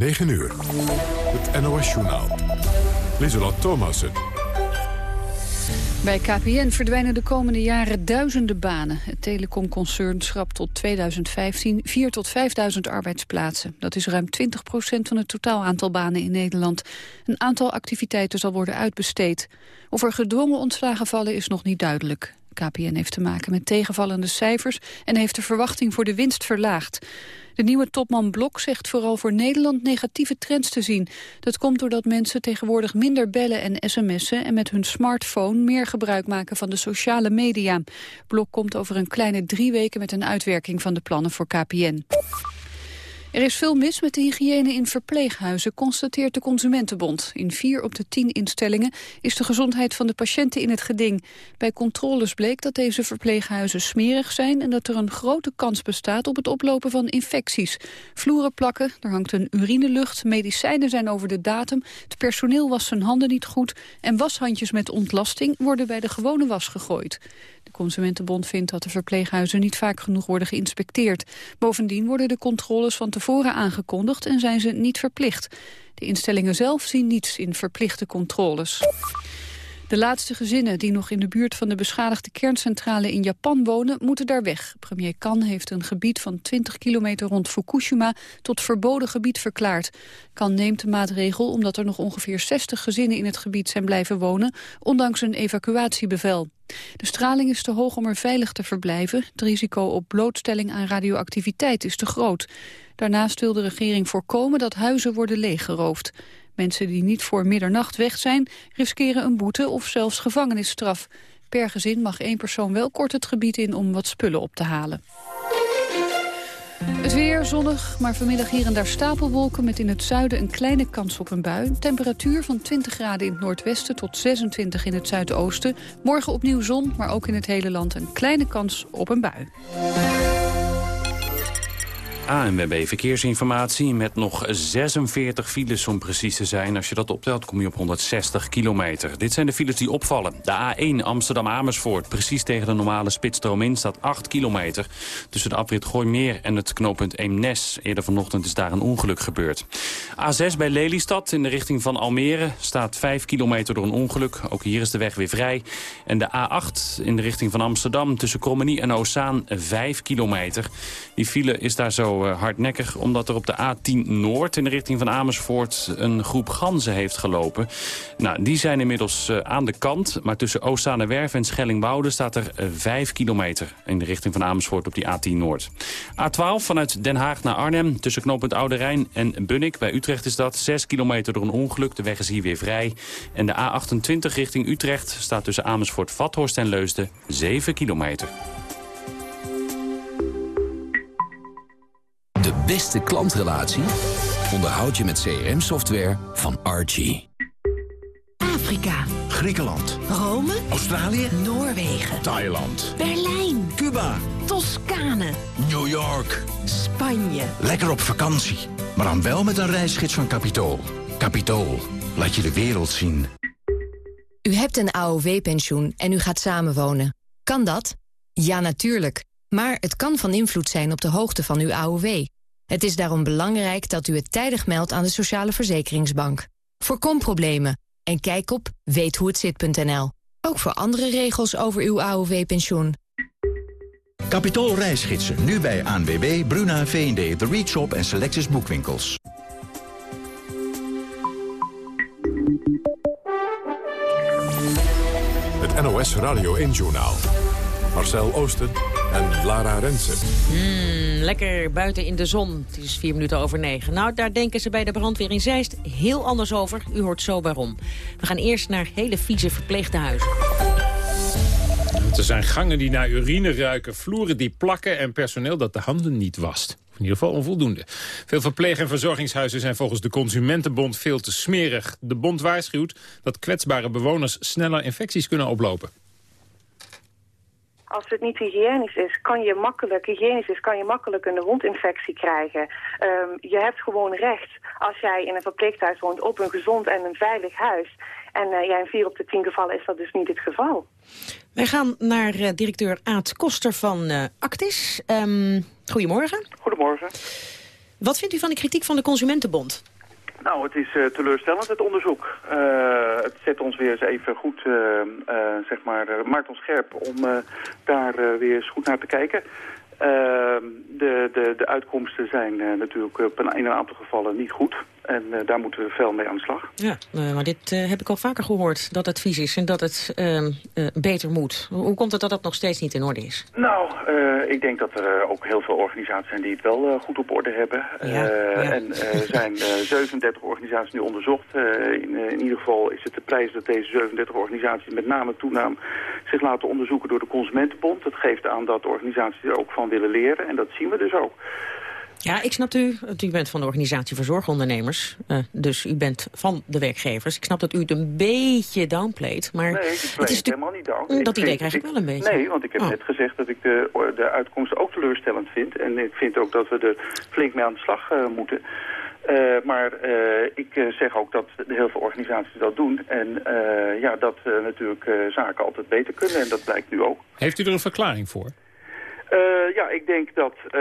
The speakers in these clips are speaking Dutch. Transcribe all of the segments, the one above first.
9 uur. Het NOS-journaal. Lieselot Thomassen. Bij KPN verdwijnen de komende jaren duizenden banen. Het telecomconcern schrapt tot 2015 4 tot 5.000 arbeidsplaatsen. Dat is ruim 20 procent van het totaal aantal banen in Nederland. Een aantal activiteiten zal worden uitbesteed. Of er gedwongen ontslagen vallen is nog niet duidelijk. KPN heeft te maken met tegenvallende cijfers en heeft de verwachting voor de winst verlaagd. De nieuwe topman Blok zegt vooral voor Nederland negatieve trends te zien. Dat komt doordat mensen tegenwoordig minder bellen en sms'en... en met hun smartphone meer gebruik maken van de sociale media. Blok komt over een kleine drie weken met een uitwerking van de plannen voor KPN. Er is veel mis met de hygiëne in verpleeghuizen, constateert de Consumentenbond. In vier op de tien instellingen is de gezondheid van de patiënten in het geding. Bij controles bleek dat deze verpleeghuizen smerig zijn... en dat er een grote kans bestaat op het oplopen van infecties. Vloeren plakken, er hangt een urinelucht, medicijnen zijn over de datum... het personeel wast zijn handen niet goed... en washandjes met ontlasting worden bij de gewone was gegooid. Consumentenbond vindt dat de verpleeghuizen niet vaak genoeg worden geïnspecteerd. Bovendien worden de controles van tevoren aangekondigd en zijn ze niet verplicht. De instellingen zelf zien niets in verplichte controles. De laatste gezinnen die nog in de buurt van de beschadigde kerncentrale in Japan wonen, moeten daar weg. Premier Kan heeft een gebied van 20 kilometer rond Fukushima tot verboden gebied verklaard. Kan neemt de maatregel omdat er nog ongeveer 60 gezinnen in het gebied zijn blijven wonen, ondanks een evacuatiebevel. De straling is te hoog om er veilig te verblijven. Het risico op blootstelling aan radioactiviteit is te groot. Daarnaast wil de regering voorkomen dat huizen worden leeggeroofd. Mensen die niet voor middernacht weg zijn, riskeren een boete of zelfs gevangenisstraf. Per gezin mag één persoon wel kort het gebied in om wat spullen op te halen. Het weer zonnig, maar vanmiddag hier en daar stapelwolken... met in het zuiden een kleine kans op een bui. Temperatuur van 20 graden in het noordwesten tot 26 in het zuidoosten. Morgen opnieuw zon, maar ook in het hele land een kleine kans op een bui. ANWB Verkeersinformatie met nog 46 files om precies te zijn. Als je dat optelt kom je op 160 kilometer. Dit zijn de files die opvallen. De A1 Amsterdam-Amersfoort, precies tegen de normale spitsstroom in, staat 8 kilometer. Tussen de afrit Gooimeer en het knooppunt Eemnes. Eerder vanochtend is daar een ongeluk gebeurd. A6 bij Lelystad in de richting van Almere staat 5 kilometer door een ongeluk. Ook hier is de weg weer vrij. En de A8 in de richting van Amsterdam tussen Krommenie en Oostzaan 5 kilometer. Die file is daar zo eh, hardnekkig... omdat er op de A10 Noord in de richting van Amersfoort... een groep ganzen heeft gelopen. Nou, die zijn inmiddels eh, aan de kant. Maar tussen Oostzaanewerf en Schellingwoude staat er 5 eh, kilometer... in de richting van Amersfoort op die A10 Noord. A12 vanuit Den Haag naar Arnhem tussen knooppunt Oude Rijn en Bunnik. Bij Utrecht is dat 6 kilometer door een ongeluk. De weg is hier weer vrij. En de A28 richting Utrecht staat tussen Amersfoort, Vathorst en Leusden 7 kilometer. De beste klantrelatie onderhoud je met CRM-software van Archie. Afrika. Griekenland. Rome. Australië. Noorwegen. Thailand. Berlijn. Cuba. Toscane. New York. Spanje. Lekker op vakantie. Maar dan wel met een reisgids van Capitool. Capitool. Laat je de wereld zien. U hebt een AOW-pensioen en u gaat samenwonen. Kan dat? Ja, natuurlijk. Maar het kan van invloed zijn op de hoogte van uw AOW. Het is daarom belangrijk dat u het tijdig meldt aan de Sociale Verzekeringsbank. Voorkom problemen en kijk op weethoehetzit.nl. Ook voor andere regels over uw AOW-pensioen. Capitool reisgidsen. Nu bij ANWB, Bruna, V&D, The Reach Shop en Selectus Boekwinkels. Het NOS Radio 1-journaal. Marcel Oosten en Lara Rensen. Mm, lekker buiten in de zon. Het is vier minuten over negen. Nou, daar denken ze bij de brandweer in Zeist heel anders over. U hoort zo waarom. We gaan eerst naar hele vieze verpleeghuizen. Er zijn gangen die naar urine ruiken, vloeren die plakken... en personeel dat de handen niet wast. In ieder geval onvoldoende. Veel verpleeg- en verzorgingshuizen zijn volgens de Consumentenbond veel te smerig. De bond waarschuwt dat kwetsbare bewoners sneller infecties kunnen oplopen. Als het niet hygiënisch is, kan je makkelijk, hygiënisch is, kan je makkelijk een wondinfectie krijgen. Um, je hebt gewoon recht, als jij in een verpleeghuis woont, op een gezond en een veilig huis. En uh, ja, in vier op de tien gevallen is dat dus niet het geval. Wij gaan naar uh, directeur Aad Koster van uh, Actis. Um, goedemorgen. Goedemorgen. Wat vindt u van de kritiek van de Consumentenbond? Nou, het is uh, teleurstellend, het onderzoek. Uh, het zet ons weer eens even goed, uh, zeg maar, maakt ons scherp om daar weer eens goed naar te kijken. Ehm, de, de, de uitkomsten zijn eh, natuurlijk in een aantal gevallen niet goed. En uh, daar moeten we veel mee aan de slag. Ja, uh, maar dit heb ik al vaker gehoord, dat het vies is en dat het ehm, beter moet. Hoe komt het dat dat nog steeds niet in orde is? Nou, ik denk dat er ook heel veel organisaties zijn die het wel goed op orde hebben. Ja, ja. En er zijn 37 organisaties nu onderzocht. In, in, ieder geval is het de prijs dat deze 37 organisaties met name toename zich laten onderzoeken door de Consumentenbond. Dat geeft aan dat organisaties er ook van willen leren en dat zien we dus ook. Ja, ik snap u. U bent van de organisatie voor zorgondernemers. Uh, dus u bent van de werkgevers. Ik snap dat u het een beetje downplayt. Maar nee, ik het is helemaal niet down. Dat idee krijg ik wel een beetje. Nee, want ik heb oh. net gezegd dat ik de, de uitkomsten ook teleurstellend vind. En ik vind ook dat we er flink mee aan de slag uh, moeten. Uh, maar uh, ik uh, zeg ook dat heel veel organisaties dat doen. En ja, dat natuurlijk zaken altijd beter kunnen. En dat blijkt nu ook. Heeft u er een verklaring voor? Ja, ik denk dat, uh,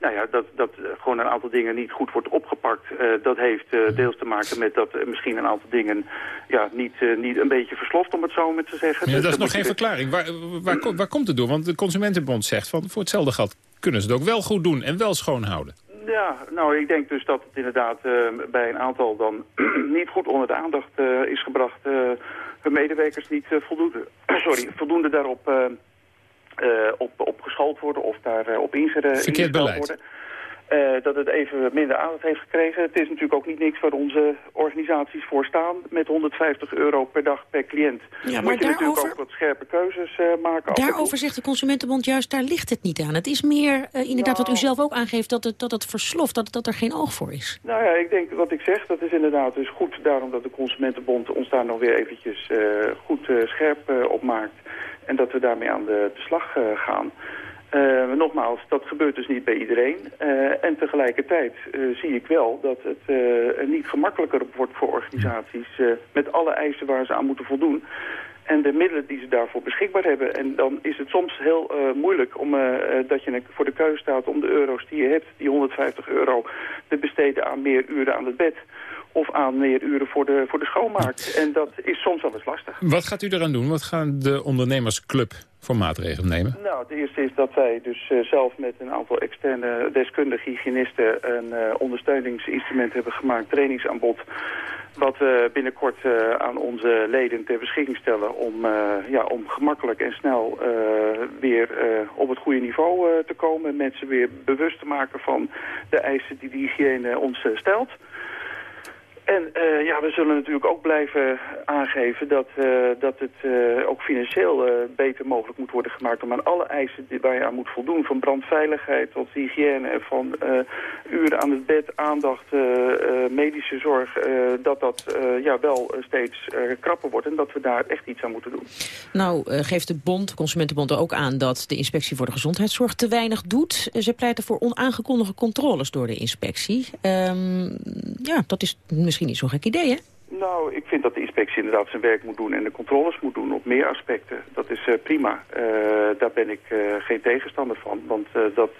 nou ja, dat, dat gewoon een aantal dingen niet goed wordt opgepakt. dat heeft deels te maken met dat misschien een aantal dingen ja, niet, niet een beetje versloft, om het zo maar te zeggen. Ja, dus dat is nog geen verklaring. Waar, waar, waar, komt het door? Want de Consumentenbond zegt van voor hetzelfde geld kunnen ze het ook wel goed doen en wel schoonhouden. Ja, nou, ik denk dus dat het inderdaad bij een aantal dan niet goed onder de aandacht is gebracht. hun medewerkers niet voldoende, sorry, voldoende daarop uh, op, op geschoold worden of daarop uh, op ingesteld worden. Uh, dat het even minder aandacht heeft gekregen. Het is natuurlijk ook niet niks waar onze organisaties voor staan. Met 150 euro per dag per cliënt. Ja, maar Moet je daarover... natuurlijk ook wat scherpe keuzes uh, maken. Daarover zegt de Consumentenbond juist, daar ligt het niet aan. Het is meer uh, inderdaad wat u zelf ook aangeeft, dat het, dat het versloft, dat, dat er geen oog voor is. Nou ja, ik denk wat ik zeg, dat is inderdaad dus goed. Daarom dat de Consumentenbond ons daar nog weer eventjes goed scherp op maakt. En dat we daarmee aan de, de slag gaan. Uh, nogmaals, dat gebeurt dus niet bij iedereen. Uh, en tegelijkertijd zie ik wel dat het niet gemakkelijker wordt voor organisaties... met alle eisen waar ze aan moeten voldoen en de middelen die ze daarvoor beschikbaar hebben. En dan is het soms heel uh, moeilijk om, uh, dat je voor de keuze staat om de euro's die je hebt, die 150 euro, te besteden aan meer uren aan het bed of aan meer uren voor de, voor de schoonmaak. En dat is soms wel eens lastig. Wat gaat u eraan doen? Wat gaan de ondernemersclub voor maatregelen nemen? Nou, het eerste is dat wij dus uh, zelf met een aantal externe deskundige hygiënisten een uh, ondersteuningsinstrument hebben gemaakt, trainingsaanbod, wat we binnenkort uh, aan onze leden ter beschikking stellen om, ja, om gemakkelijk en snel weer op het goede niveau te komen. Mensen weer bewust te maken van de eisen die de hygiëne ons stelt. En uh, ja, we zullen natuurlijk ook blijven aangeven dat, uh, dat het uh, ook financieel beter mogelijk moet worden gemaakt om aan alle eisen die, waar je aan moet voldoen, van brandveiligheid tot hygiëne van uren aan het bed, aandacht, medische zorg, dat dat ja, wel steeds krapper wordt en dat we daar echt iets aan moeten doen. Nou, geeft de bond, Consumentenbond ook aan dat de inspectie voor de gezondheidszorg te weinig doet. Ze pleiten voor onaangekondigde controles door de inspectie. Um, ja, dat is misschien misschien niet zo'n gek idee, hè? Nou, ik vind dat de inspectie inderdaad zijn werk moet doen en de controles moet doen op meer aspecten. Dat is uh, prima. Uh, daar ben ik uh, geen tegenstander van, want dat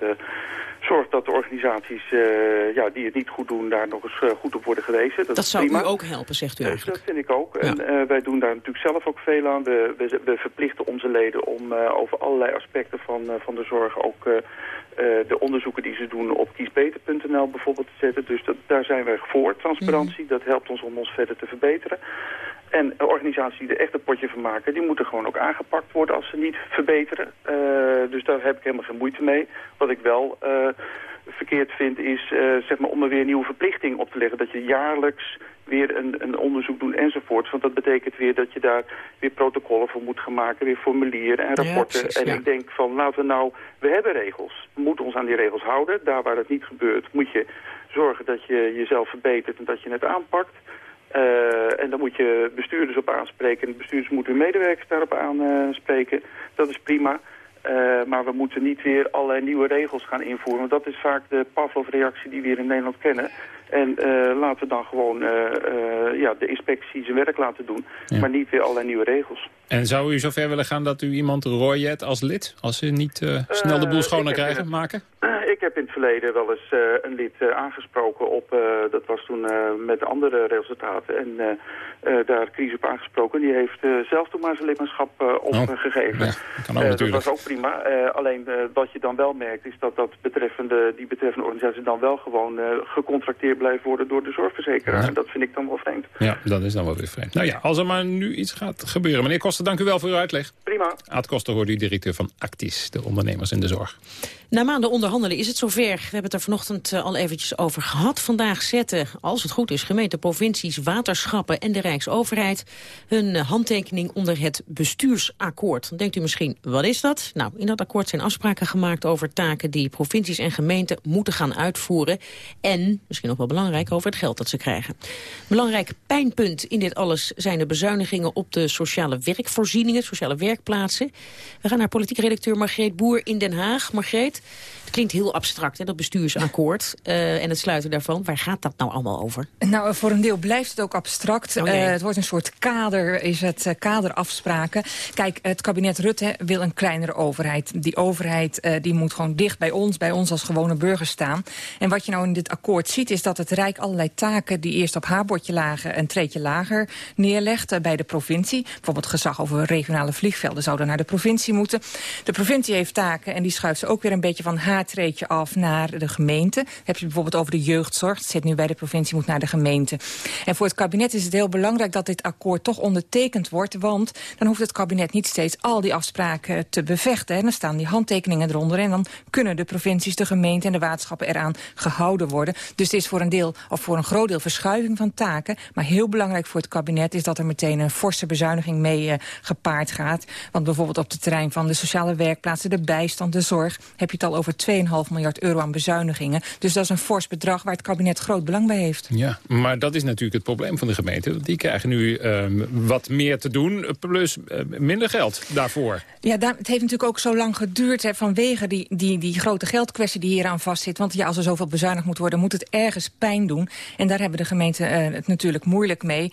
zorgt dat de organisaties ja, die het niet goed doen daar nog eens goed op worden gewezen. Dat, dat zou prima. u ook helpen, zegt u eigenlijk. dat vind ik ook. Ja. En wij doen daar natuurlijk zelf ook veel aan. We, we, we verplichten onze leden om over allerlei aspecten van, van de zorg ook de onderzoeken die ze doen op kiesbeter.nl bijvoorbeeld te zetten. Dus dat, daar zijn wij voor, transparantie. Mm. Dat helpt ons om ons verder te verbeteren. En organisaties die er echt een potje van maken, die moeten gewoon ook aangepakt worden als ze niet verbeteren. Uh, dus daar heb ik helemaal geen moeite mee. Wat ik wel uh, verkeerd vind is uh, zeg maar om er weer een nieuwe verplichting op te leggen. Dat je jaarlijks weer een, een onderzoek doen enzovoort. Want dat betekent weer dat je daar weer protocollen voor moet gaan maken, weer formulieren en rapporten. Ja, precies, en ja. ik denk van laten we nou, we hebben regels. We moeten ons aan die regels houden. Daar waar het niet gebeurt moet je zorgen dat je jezelf verbetert en dat je het aanpakt. Uh, en dan moet je bestuurders op aanspreken. En bestuurders moeten hun medewerkers daarop aanspreken. Dat is prima. Uh, maar we moeten niet weer allerlei nieuwe regels gaan invoeren. Want dat is vaak de Pavlov-reactie die we hier in Nederland kennen. En uh, laten we dan gewoon uh, ja, de inspectie zijn werk laten doen. Ja. Maar niet weer allerlei nieuwe regels. En zou u zover willen gaan dat u iemand rooiet als lid? Als ze niet snel de boel schoner krijgen, maken? ik heb in het verleden wel eens eh, een lid eh, aangesproken op, eh, dat was toen met andere resultaten. En daar crisis op aangesproken. Die heeft zelf toen maar zijn lidmaatschap opgegeven. Oh, ja, kan ook natuurlijk. dat was ook prima. alleen wat je dan wel merkt is dat, dat betreffende, die betreffende organisatie dan wel gewoon gecontracteerd blijft worden door de zorgverzekeraar. En dat vind ik dan wel vreemd. Ja, dat is dan wel weer vreemd. Nou ja, als er maar nu iets gaat gebeuren. Meneer Koster, dank u wel voor uw uitleg. Prima. Aad Koster hoort u directeur van Actis, de ondernemers in de zorg. Na maanden onderhandelen is het zover. We hebben het er vanochtend eh, al eventjes over gehad. Vandaag zetten, als het goed is, gemeente, provincies, waterschappen en de Rijksoverheid hun eh, handtekening onder het bestuursakkoord. Dan denkt u misschien, wat is dat? Nou, in dat akkoord zijn afspraken gemaakt over taken die provincies en gemeenten moeten gaan uitvoeren. En, misschien nog wel belangrijk, over het geld dat ze krijgen. Belangrijk pijnpunt in dit alles zijn de bezuinigingen op de sociale werkvoorzieningen, sociale werkplaatsen. We gaan naar politiek redacteur Margreet Boer in Den Haag. Margreet, het klinkt heel abstract, hè, dat bestuursakkoord uh, en het sluiten daarvan. Waar gaat dat nou allemaal over? Nou, voor een deel blijft het ook abstract. Oh, uh, het wordt een soort kader, is het kaderafspraken. Kijk, het kabinet Rutte wil een kleinere overheid. Die overheid die moet gewoon dicht bij ons, bij ons als gewone burgers staan. En wat je nou in dit akkoord ziet, is dat het Rijk allerlei taken... die eerst op haar bordje lagen, een treetje lager neerlegt bij de provincie. Bijvoorbeeld gezag over regionale vliegvelden zouden naar de provincie moeten. De provincie heeft taken en die schuift ze ook weer een beetje van haar treedje af naar de gemeente. heb je bijvoorbeeld over de jeugdzorg. Zit nu bij de provincie, moet naar de gemeente. En voor het kabinet is het heel belangrijk dat dit akkoord toch ondertekend wordt. Want dan hoeft het kabinet niet steeds al die afspraken te bevechten. En dan staan die handtekeningen eronder. En dan kunnen de provincies, de gemeenten en de waterschappen eraan gehouden worden. Dus het is voor een deel, of voor een groot deel verschuiving van taken. Maar heel belangrijk voor het kabinet is dat er meteen een forse bezuiniging mee uh, gepaard gaat. Want bijvoorbeeld op het terrein van de sociale werkplaatsen, de bijstand, de zorg heb je het al over 2,5 miljard euro aan bezuinigingen. Dus dat is een fors bedrag waar het kabinet groot belang bij heeft. Ja, maar dat is natuurlijk het probleem van de gemeente. Die krijgen nu uh, wat meer te doen, plus uh, minder geld daarvoor. Ja, daar, het heeft natuurlijk ook zo lang geduurd hè, vanwege die, die, die grote geldkwestie die hier aan vastzit. Want ja, als er zoveel bezuinigd moet worden, moet het ergens pijn doen. En daar hebben de gemeenten uh, het natuurlijk moeilijk mee.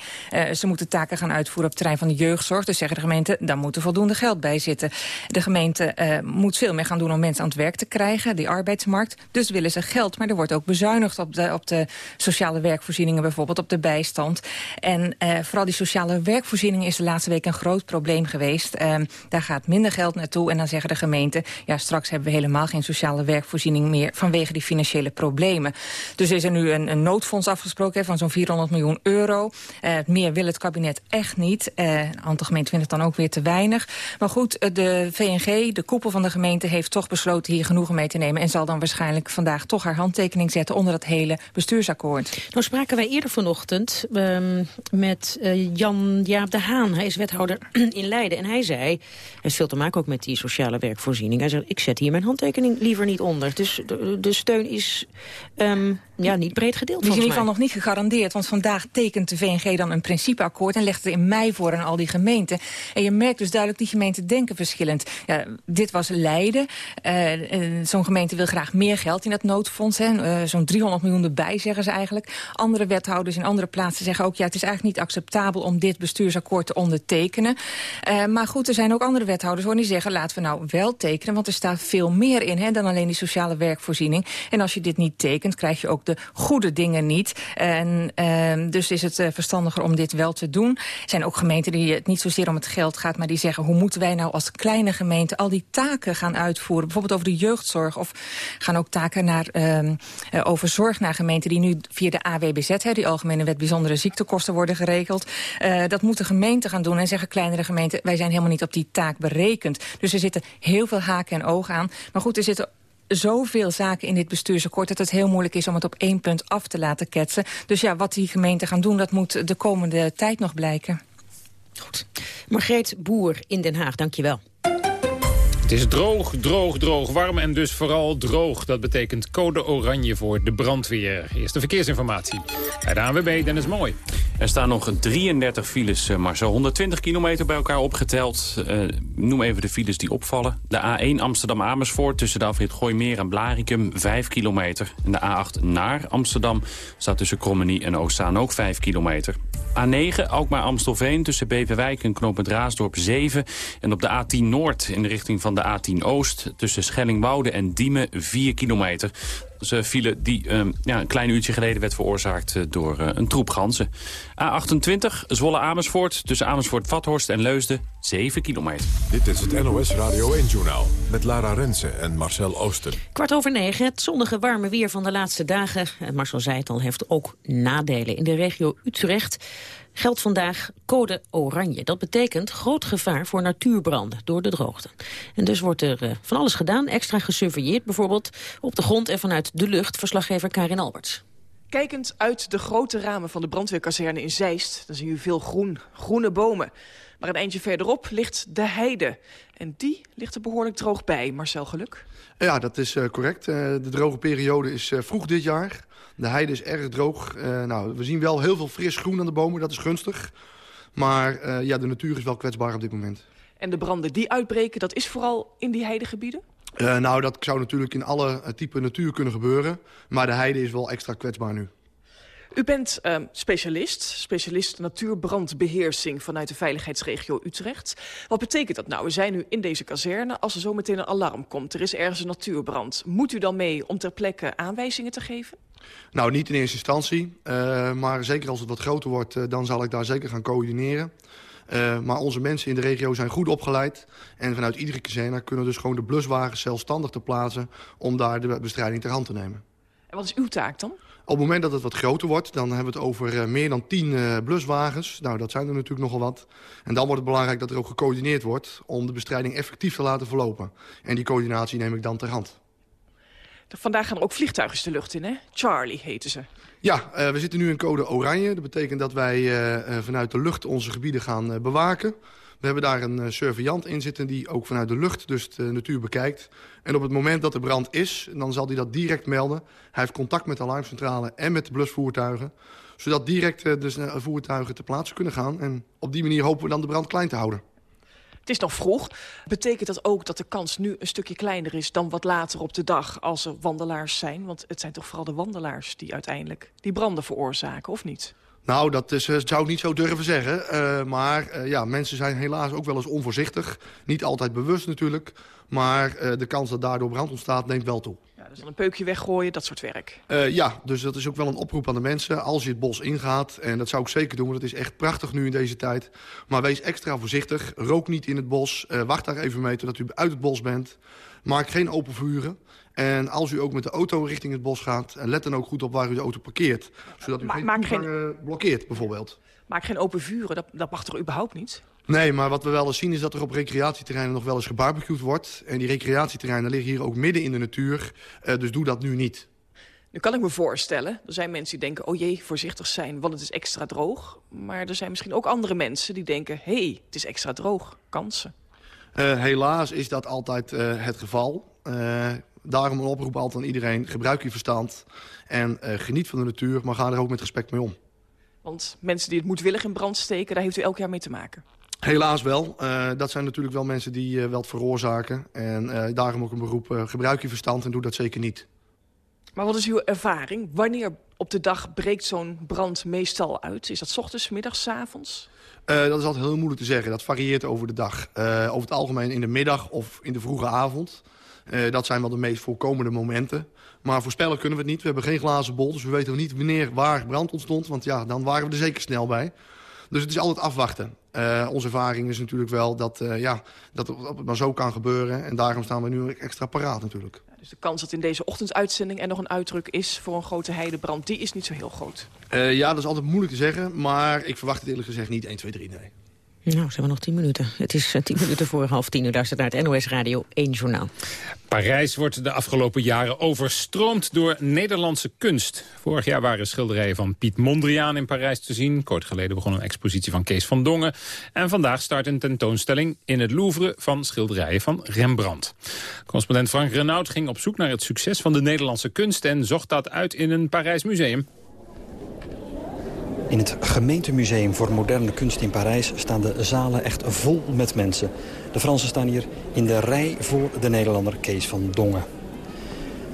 ze moeten taken gaan uitvoeren op het terrein van de jeugdzorg. Dus zeggen de gemeenten, daar moet er voldoende geld bij zitten. De gemeente moet veel meer gaan doen om mensen aan het werk te krijgen, die arbeidsmarkt. Dus willen ze geld, maar er wordt ook bezuinigd op de, op de sociale werkvoorzieningen, bijvoorbeeld op de bijstand. En uh, vooral die sociale werkvoorzieningen is de laatste week een groot probleem geweest. Uh, daar gaat minder geld naartoe en dan zeggen de gemeenten, ja straks hebben we helemaal geen sociale werkvoorziening meer vanwege die financiële problemen. Dus is er nu een, een noodfonds afgesproken van zo'n 400 miljoen euro. Uh, meer wil het kabinet echt niet. een aantal gemeenten vinden het dan ook weer te weinig. Maar goed, de VNG, de koepel van de gemeente, heeft toch besloten hier genoegen mee en zal dan waarschijnlijk vandaag toch haar handtekening zetten... onder dat hele bestuursakkoord. Nou spraken wij eerder vanochtend um, met uh, Jan-Jaap de Haan. Hij is wethouder in Leiden en hij zei... hij heeft veel te maken ook met die sociale werkvoorziening. Hij zegt, ik zet hier mijn handtekening liever niet onder. Dus de, steun is um, ja, niet breed gedeeld, Die is in ieder geval nog niet gegarandeerd. Want vandaag tekent de VNG dan een principeakkoord... en legt het in mei voor aan al die gemeenten. En je merkt dus duidelijk, die gemeenten denken verschillend. Ja, dit was Leiden. Uh, Zo'n gemeente wil graag meer geld in dat noodfonds. Uh, Zo'n 300 miljoen erbij, zeggen ze eigenlijk. Andere wethouders in andere plaatsen zeggen ook... ja, het is eigenlijk niet acceptabel om dit bestuursakkoord te ondertekenen. Uh, maar goed, er zijn ook andere wethouders die zeggen... laten we nou wel tekenen, want er staat veel meer in... Hè, dan alleen die sociale werkvoorziening. En als je dit niet tekent, krijg je ook de goede dingen niet. En uh, dus is het uh, verstandiger om dit wel te doen. Er zijn ook gemeenten die het niet zozeer om het geld gaat... maar die zeggen, hoe moeten wij nou als kleine gemeente... al die taken gaan uitvoeren? Bijvoorbeeld over de jeugdzorg. Of gaan ook taken naar, uh, over zorg naar gemeenten... die nu via de AWBZ, hè, die Algemene Wet Bijzondere Ziektekosten... worden geregeld. Uh, dat moeten gemeenten gaan doen. En zeggen kleinere gemeenten, wij zijn helemaal niet op die taak berekend. Dus er zitten heel veel haken en ogen aan. Maar goed, er zitten zoveel zaken in dit bestuursakkoord... dat het heel moeilijk is om het op één punt af te laten ketsen. Dus ja, wat die gemeenten gaan doen, dat moet de komende tijd nog blijken. Goed. Margreet Boer in Den Haag, dank je wel. Het is droog, droog, droog, warm en dus vooral droog. Dat betekent code oranje voor de brandweer. Eerste verkeersinformatie. Bij de ANWB, Dennis Mooi. Er staan nog 33 files, maar zo 120 kilometer bij elkaar opgeteld. Uh, noem even de files die opvallen. De A1 Amsterdam-Amersfoort tussen de afrit Gooimeer en Blarikum 5 kilometer. En de A8 naar Amsterdam staat tussen Krommenie en Oostzaan ook 5 kilometer. A9 Alkmaar-Amstelveen tussen Beverwijk en Knoopend Raasdorp 7. En op de A10 Noord in de richting van de A10 Oost tussen Schellingwoude en Diemen 4 kilometer. Ze vielen die uh, ja, een klein uurtje geleden werd veroorzaakt uh, door uh, een troep ganzen. A28 Zwolle-Amersfoort tussen Amersfoort-Vathorst en Leusden 7 kilometer. Dit is het NOS Radio 1-journaal met Lara Rensen en Marcel Oosten. Kwart over negen, het zonnige warme weer van de laatste dagen. Marcel zei het al, heeft ook nadelen. In de regio Utrecht geldt vandaag code oranje. Dat betekent groot gevaar voor natuurbranden door de droogte. En dus wordt er uh, van alles gedaan, extra gesurveilleerd bijvoorbeeld op de grond en vanuit de lucht, verslaggever Karin Alberts. Kijkend uit de grote ramen van de brandweerkazerne in Zeist... dan zie je veel groen, groene bomen. Maar een eindje verderop ligt de heide. En die ligt er behoorlijk droog bij. Marcel Geluk? Ja, dat is uh, correct. Uh, de droge periode is uh, vroeg dit jaar. De heide is erg droog. nou, we zien wel heel veel fris groen aan de bomen. Dat is gunstig. Maar ja, de natuur is wel kwetsbaar op dit moment. En de branden die uitbreken, dat is vooral in die heidegebieden? Uh, nou, dat zou natuurlijk in alle uh, type natuur kunnen gebeuren. Maar de heide is wel extra kwetsbaar nu. U bent uh, specialist, specialist natuurbrandbeheersing vanuit de veiligheidsregio Utrecht. Wat betekent dat nou? We zijn nu in deze kazerne. Als er zo meteen een alarm komt, er is ergens een natuurbrand. Moet u dan mee om ter plekke aanwijzingen te geven? Nou, niet in eerste instantie. Uh, maar zeker als het wat groter wordt, uh, dan zal ik daar zeker gaan coördineren. Uh, maar onze mensen in de regio zijn goed opgeleid. En vanuit iedere kazerne kunnen dus gewoon de bluswagens zelfstandig te plaatsen... om daar de bestrijding ter hand te nemen. En wat is uw taak dan? Op het moment dat het wat groter wordt, dan hebben we het over uh, meer dan 10 uh, bluswagens. Nou, dat zijn er natuurlijk nogal wat. En dan wordt het belangrijk dat er ook gecoördineerd wordt... om de bestrijding effectief te laten verlopen. En die coördinatie neem ik dan ter hand. Vandaag gaan er ook vliegtuigen de lucht in, hè? Charlie heten ze. Ja, uh, we zitten nu in code oranje. Dat betekent dat wij uh, vanuit de lucht onze gebieden gaan uh, bewaken. We hebben daar een surveillant in zitten die ook vanuit de lucht dus de natuur bekijkt. En op het moment dat er brand is, dan zal hij dat direct melden. Hij heeft contact met de alarmcentrale en met de blusvoertuigen. Zodat direct dus, voertuigen ter plaatse kunnen gaan. En op die manier hopen we dan de brand klein te houden. Het is nog vroeg. Betekent dat ook dat de kans nu een stukje kleiner is... dan wat later op de dag als er wandelaars zijn? Want het zijn toch vooral de wandelaars die uiteindelijk die branden veroorzaken, of niet? Nou, dat is, uh, zou ik niet zo durven zeggen. Uh, maar uh, ja, mensen zijn helaas ook wel eens onvoorzichtig. Niet altijd bewust natuurlijk. Maar de kans dat daardoor brand ontstaat neemt wel toe. Ja, dus dan een peukje weggooien, dat soort werk. ja, dus dat is ook wel een oproep aan de mensen. Als je het bos ingaat, en dat zou ik zeker doen... want het is echt prachtig nu in deze tijd. Maar wees extra voorzichtig. Rook niet in het bos. wacht daar even mee totdat u uit het bos bent. Maak geen open vuren. En als u ook met de auto richting het bos gaat... let dan ook goed op waar u de auto parkeert. Zodat u Ma geen maak geen... blokkeert, bijvoorbeeld. Maak geen open vuren, dat, dat mag er überhaupt niet? Nee, maar wat we wel eens zien is dat er op recreatieterreinen nog wel eens gebarbecued wordt. En die recreatieterreinen liggen hier ook midden in de natuur. Uh, dus doe dat nu niet. Nu kan ik me voorstellen, er zijn mensen die denken... oh jee, voorzichtig zijn, want het is extra droog. Maar er zijn misschien ook andere mensen die denken... hé, hey, het is extra droog, kansen. Uh, helaas is dat altijd uh, het geval. Uh, daarom een oproep altijd aan iedereen. Gebruik je verstand en geniet van de natuur, maar ga er ook met respect mee om. Want mensen die het moedwillig in brand steken, daar heeft u elk jaar mee te maken. Helaas wel. Uh, dat zijn natuurlijk wel mensen die uh, wel het veroorzaken. En uh, daarom ook een beroep, gebruik je verstand en doe dat zeker niet. Maar wat is uw ervaring? Wanneer op de dag breekt zo'n brand meestal uit? Is dat 's ochtends, middags, 's avonds? dat is altijd heel moeilijk te zeggen. Dat varieert over de dag. over het algemeen in de middag of in de vroege avond. Uh, dat zijn wel de meest voorkomende momenten. Maar voorspellen kunnen we het niet. We hebben geen glazen bol, dus we weten niet wanneer waar brand ontstond. Want ja, dan waren we er zeker snel bij. Dus het is altijd afwachten. Uh, onze ervaring is natuurlijk wel dat, ja, dat het maar zo kan gebeuren. En daarom staan we nu extra paraat natuurlijk. Dus de kans dat in deze ochtendsuitzending er nog een uitdruk is... voor een grote heidebrand, die is niet zo heel groot. Uh, ja, dat is altijd moeilijk te zeggen. Maar ik verwacht het eerlijk gezegd niet 1, 2, 3, nee. Nou, zijn we nog tien minuten. Het is tien minuten voor half tien. U luistert naar het NOS Radio 1 Journaal. Parijs wordt de afgelopen jaren overstroomd door Nederlandse kunst. Vorig jaar waren schilderijen van Piet Mondriaan in Parijs te zien. Kort geleden begon een expositie van Kees van Dongen. En vandaag start een tentoonstelling in het Louvre van schilderijen van Rembrandt. Correspondent Frank Renaud ging op zoek naar het succes van de Nederlandse kunst... en zocht dat uit in een Parijs museum. In het gemeentemuseum voor moderne kunst in Parijs staan de zalen echt vol met mensen. De Fransen staan hier in de rij voor de Nederlander Kees van Dongen.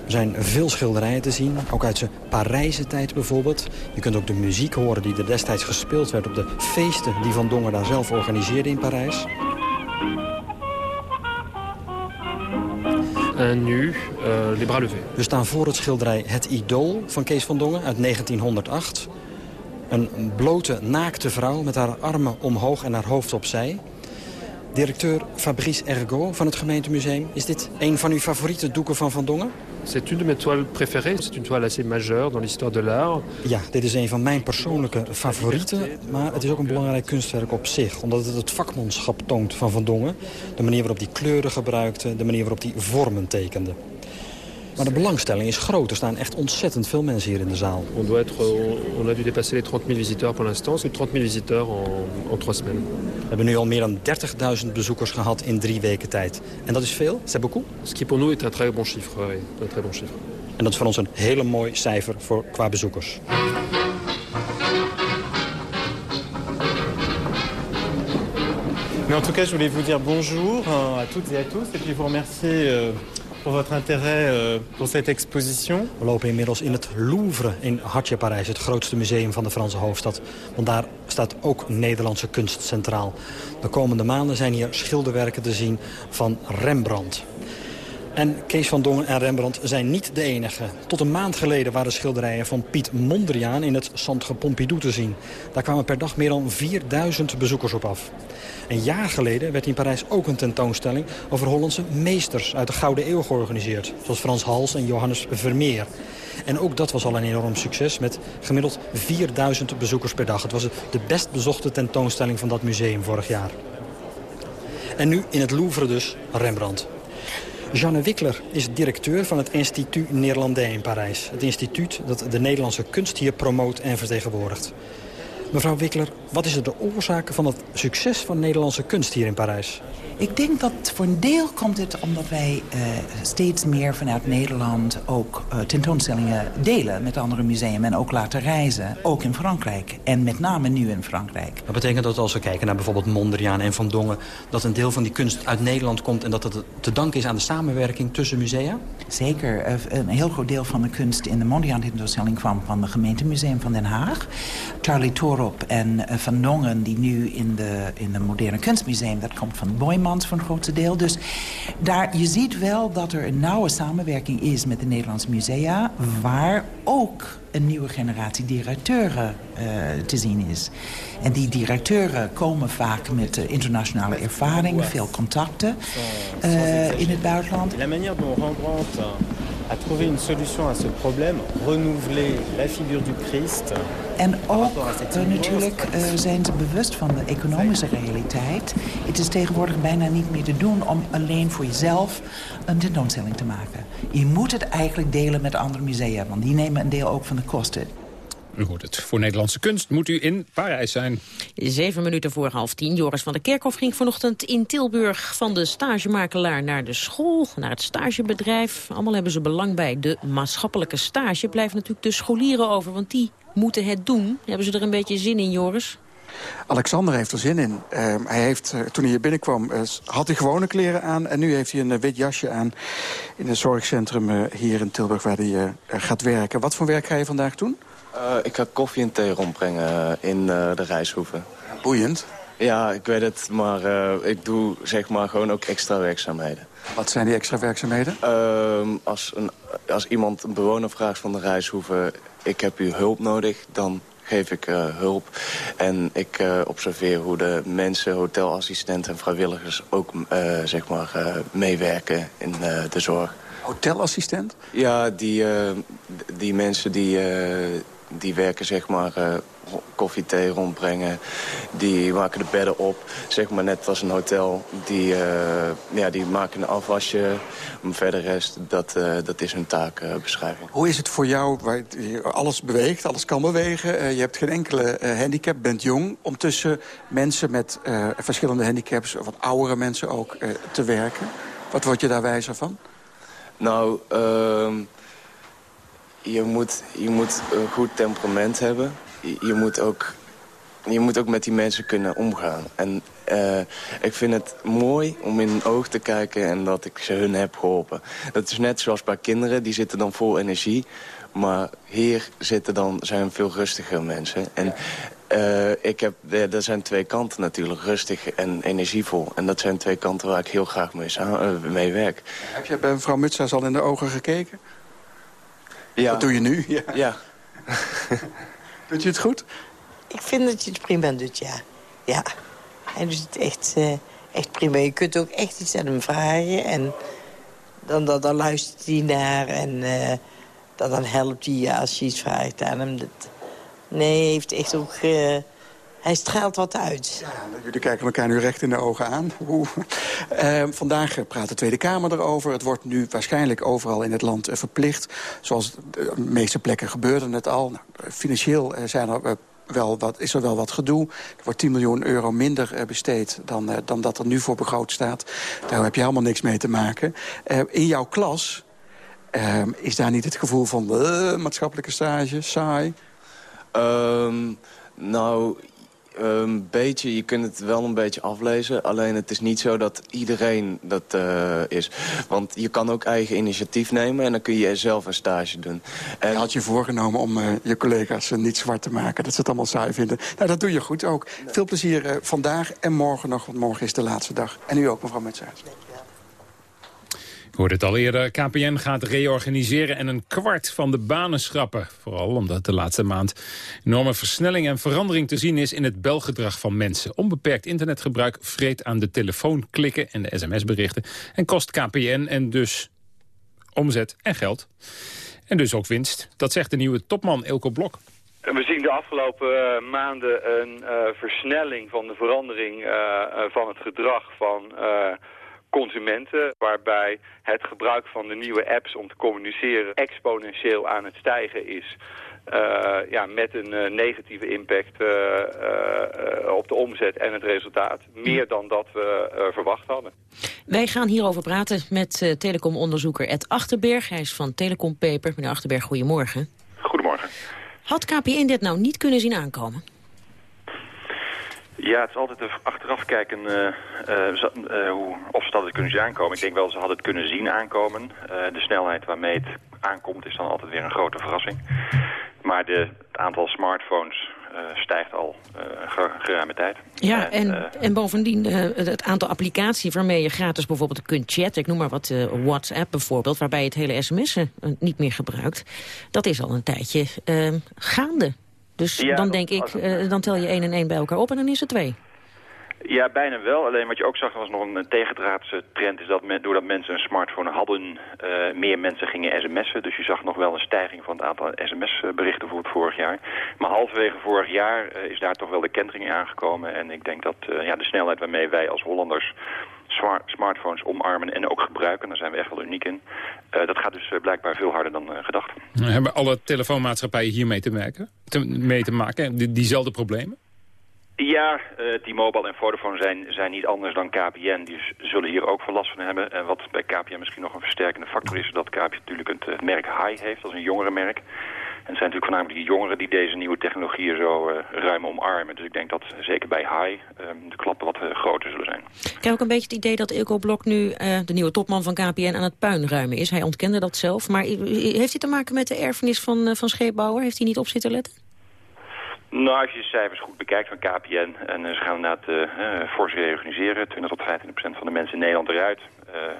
Er zijn veel schilderijen te zien, ook uit zijn Parijse tijd bijvoorbeeld. Je kunt ook de muziek horen die er destijds gespeeld werd op de feesten die Van Dongen daar zelf organiseerde in Parijs. Un nu, uh, les bras levés. We staan voor het schilderij Het Idool van Kees van Dongen uit 1908. Een blote, naakte vrouw met haar armen omhoog en haar hoofd opzij. Directeur Fabrice Ergo van het gemeentemuseum. Is dit een van uw favoriete doeken van Van Dongen? C'est une de mes toiles préférées. C'est une toile assez majeure dans l'histoire de l'art. Ja, dit is een van mijn persoonlijke favorieten. Maar het is ook een belangrijk kunstwerk op zich. Omdat het het vakmanschap toont van Van Dongen. De manier waarop hij kleuren gebruikte. De manier waarop hij vormen tekende. Maar de belangstelling is groot. Er staan echt ontzettend veel mensen hier in de zaal. On, doit être, on a dû dépasser les 30 000 visiteurs pour l'instant. C'est 30 000 visiteurs en, en trois semaines. We hebben nu al meer dan 30.000 bezoekers gehad in drie weken tijd. En dat is veel? C'est beaucoup? Ce qui pour nous est un très bon chiffre. Oui, un très bon chiffre. En dat is voor ons een hele mooi cijfer voor, qua bezoekers. Mais en tout cas, je voulais vous dire bonjour à toutes et à tous et puis vous remercier pour votre intérêt euh, pour cette exposition. We lopen inmiddels in het Louvre in Hartje, Parijs, het grootste museum van de Franse hoofdstad. Want daar staat ook Nederlandse kunst centraal. De komende maanden zijn hier schilderwerken te zien van Rembrandt. En Kees van Dongen en Rembrandt zijn niet de enige. Tot een maand geleden waren schilderijen van Piet Mondriaan in het Centre Pompidou te zien. Daar kwamen per dag meer dan 4000 bezoekers op af. Een jaar geleden werd in Parijs ook een tentoonstelling over Hollandse meesters uit de Gouden Eeuw georganiseerd. Zoals Frans Hals en Johannes Vermeer. En ook dat was al een enorm succes met gemiddeld 4000 bezoekers per dag. Het was de best bezochte tentoonstelling van dat museum vorig jaar. En nu in het Louvre dus Rembrandt. Jeanne Wickler is directeur van het Instituut Néerlandais in Parijs. Het instituut dat de Nederlandse kunst hier promoot en vertegenwoordigt. Mevrouw Wickler, wat is er de oorzaak van het succes van Nederlandse kunst hier in Parijs? Ik denk dat voor een deel komt het omdat wij uh, steeds meer vanuit Nederland ook uh, tentoonstellingen delen met andere musea en ook laten reizen. Ook in Frankrijk en met name nu in Frankrijk. Dat betekent dat als we kijken naar bijvoorbeeld Mondriaan en Van Dongen... dat een deel van die kunst uit Nederland komt en dat het te danken is aan de samenwerking tussen musea? Zeker. Uh, een heel groot deel van de kunst in de Mondriaan tentoonstelling kwam van het gemeentemuseum van Den Haag. Charlie Torop en Van Dongen die nu in de, in de moderne kunstmuseum, dat komt van Boymans voor een grootste deel. Dus daar, je ziet wel dat er een nauwe samenwerking is met de Nederlandse musea... waar ook een nieuwe generatie directeuren uh, te zien is. En die directeuren komen vaak met uh, internationale ervaring, veel contacten uh, in het buitenland. La manière dont Rembrandt a trouvé une solution à ce problème, renouveler la figure du Christ... En ook uh, natuurlijk uh, zijn ze bewust van de economische realiteit. Het is tegenwoordig bijna niet meer te doen om alleen voor jezelf een tentoonstelling te maken. Je moet het eigenlijk delen met andere musea, want die nemen een deel ook van de kosten. U hoort het. Voor Nederlandse kunst moet u in Parijs zijn. Zeven minuten voor half tien. Joris van der Kerkhof ging vanochtend in Tilburg... van de stagemakelaar naar de school, naar het stagebedrijf. Allemaal hebben ze belang bij. De maatschappelijke stage blijft natuurlijk de scholieren over... want die moeten het doen. Hebben ze er een beetje zin in, Joris? Alexander heeft er zin in. Uh, hij heeft, uh, toen hij hier binnenkwam, uh, had hij gewone kleren aan... en nu heeft hij een wit jasje aan in het zorgcentrum hier in Tilburg... waar hij gaat werken. Wat voor werk ga je vandaag doen? Ik ga koffie en thee rondbrengen in de reishoeven. Boeiend. Ja, ik weet het, maar ik doe zeg maar gewoon ook extra werkzaamheden. Wat zijn die extra werkzaamheden? Ehm, als, een, als iemand, een bewoner vraagt van de reishoeve... ik heb uw hulp nodig, dan geef ik hulp. En ik observeer hoe de mensen, hotelassistenten en vrijwilligers... ook zeg maar, meewerken in de zorg. Hotelassistent? Ja, die, die mensen die, die werken zeg maar koffie, thee rondbrengen. Die maken de bedden op, zeg maar net als een hotel. Die, uh, ja, die maken een afwasje. Maar verder rest, dat, uh, dat is hun taakbeschrijving. Hoe is het voor jou, waar alles beweegt, alles kan bewegen... Je hebt geen enkele handicap, bent jong... om tussen mensen met verschillende handicaps, wat oudere mensen ook, te werken? Wat word je daar wijzer van? Nou, ehm, je moet, je moet een goed temperament hebben. je, moet ook je moet ook met die mensen kunnen omgaan. En uh, ik vind het mooi om in hun oog te kijken en dat ik ze hun heb geholpen. Dat is net zoals bij kinderen, die zitten dan vol energie. Maar hier zitten dan, zijn veel rustiger mensen. En uh, ik heb, er zijn twee kanten natuurlijk, rustig en energievol. En dat zijn twee kanten waar ik heel graag mee, uh, mee werk. Heb je bij mevrouw Mutsas al in de ogen gekeken? Ja. Wat doe je nu? Ja. ja. Doet je het goed? Ik vind dat je het prima doet, ja. Ja. Hij doet het echt, uh, echt prima. Je kunt ook echt iets aan hem vragen. En dan, dan, dan luistert hij naar. En uh, dan, dan helpt hij je als je iets vraagt aan hem. Dat, nee, hij heeft echt ook... Uh, hij straalt wat uit. Ja, jullie kijken elkaar nu recht in de ogen aan. Uh, vandaag praat de Tweede Kamer erover. Het wordt nu waarschijnlijk overal in het land uh, verplicht. Zoals de meeste plekken gebeurde het al. Nou, financieel zijn er wel wat, is er wel wat gedoe. Er wordt 10 miljoen euro minder besteed dan, dan dat er nu voor begroot staat. Daar heb je helemaal niks mee te maken. Uh, in jouw klas is daar niet het gevoel van maatschappelijke stage, saai? Um, nou, een beetje, je kunt het wel een beetje aflezen. Alleen het is niet zo dat iedereen dat uh, is. Want je kan ook eigen initiatief nemen en dan kun je zelf een stage doen. En... Je had je voorgenomen om uh, je collega's uh, niet zwart te maken. Dat ze het allemaal saai vinden. Nou, dat doe je goed ook. Veel plezier vandaag en morgen nog, want morgen is de laatste dag. En u ook, mevrouw Metsaars. Hoorde het al eerder. KPN gaat reorganiseren en een kwart van de banen schrappen. Vooral omdat de laatste maand enorme versnelling en verandering te zien is in het belgedrag van mensen. Onbeperkt internetgebruik vreet aan de telefoon klikken en de sms-berichten. En kost KPN en dus omzet en geld. En dus ook winst. Dat zegt de nieuwe topman Elko Blok. We zien de afgelopen maanden een uh, versnelling van de verandering uh, van het gedrag van consumenten, waarbij het gebruik van de nieuwe apps om te communiceren exponentieel aan het stijgen is. Uh, ja, met een uh, negatieve impact uh, op de omzet en het resultaat. Meer dan dat we verwacht hadden. Wij gaan hierover praten met telecomonderzoeker Ed Achterberg. Hij is van Telecom Paper. Meneer Achterberg, goedemorgen. Goedemorgen. Had KPN dit nou niet kunnen zien aankomen? Ja, het is altijd achteraf kijken uh, uh, hoe, of ze dat hadden kunnen zien aankomen. Ik denk wel, ze hadden het kunnen zien aankomen. Uh, de snelheid waarmee het aankomt is dan altijd weer een grote verrassing. Maar de, het aantal smartphones stijgt al geruime tijd. Ja, en, en, en bovendien het aantal applicaties waarmee je gratis bijvoorbeeld kunt chatten. Ik noem maar wat WhatsApp bijvoorbeeld, waarbij je het hele sms'en niet meer gebruikt. Dat is al een tijdje gaande. Dus ja, dan denk ik, uh, dan tel je 1 en 1 bij elkaar op en dan is het 2. Ja, bijna wel. Alleen wat je ook zag was nog een tegendraadse trend... is dat men, doordat mensen een smartphone hadden... Uh, meer mensen gingen sms'en. Dus je zag nog wel een stijging van het aantal sms-berichten voor het vorig jaar. Maar halverwege vorig jaar uh, is daar toch wel de kentering aangekomen. En ik denk dat uh, ja, de snelheid waarmee wij als Hollanders smartphones omarmen en ook gebruiken. Daar zijn we echt wel uniek in. Uh, dat gaat dus uh, blijkbaar veel harder dan uh, gedacht. Hebben alle telefoonmaatschappijen hiermee te, merken, te, mee te maken? Die, diezelfde problemen? Ja, T-Mobile en Vodafone zijn, zijn niet anders dan KPN. Die zullen hier ook veel last van hebben. En wat bij KPN misschien nog een versterkende factor is... dat KPN natuurlijk het merk High heeft, als een jongere merk. En het zijn natuurlijk voornamelijk die jongeren die deze nieuwe technologieën zo uh, ruim omarmen. Dus ik denk dat zeker bij High um, de klappen wat uh, groter zullen zijn. Ik heb ook een beetje het idee dat Ilko Blok nu de nieuwe topman van KPN aan het puin ruimen is. Hij ontkende dat zelf. Maar heeft dit te maken met de erfenis van, van Scheepbouwer? Heeft hij niet op zitten letten? Nou, als je de cijfers goed bekijkt van KPN... en ze gaan inderdaad uh, fors reorganiseren... 20 tot 25 procent van de mensen in Nederland eruit.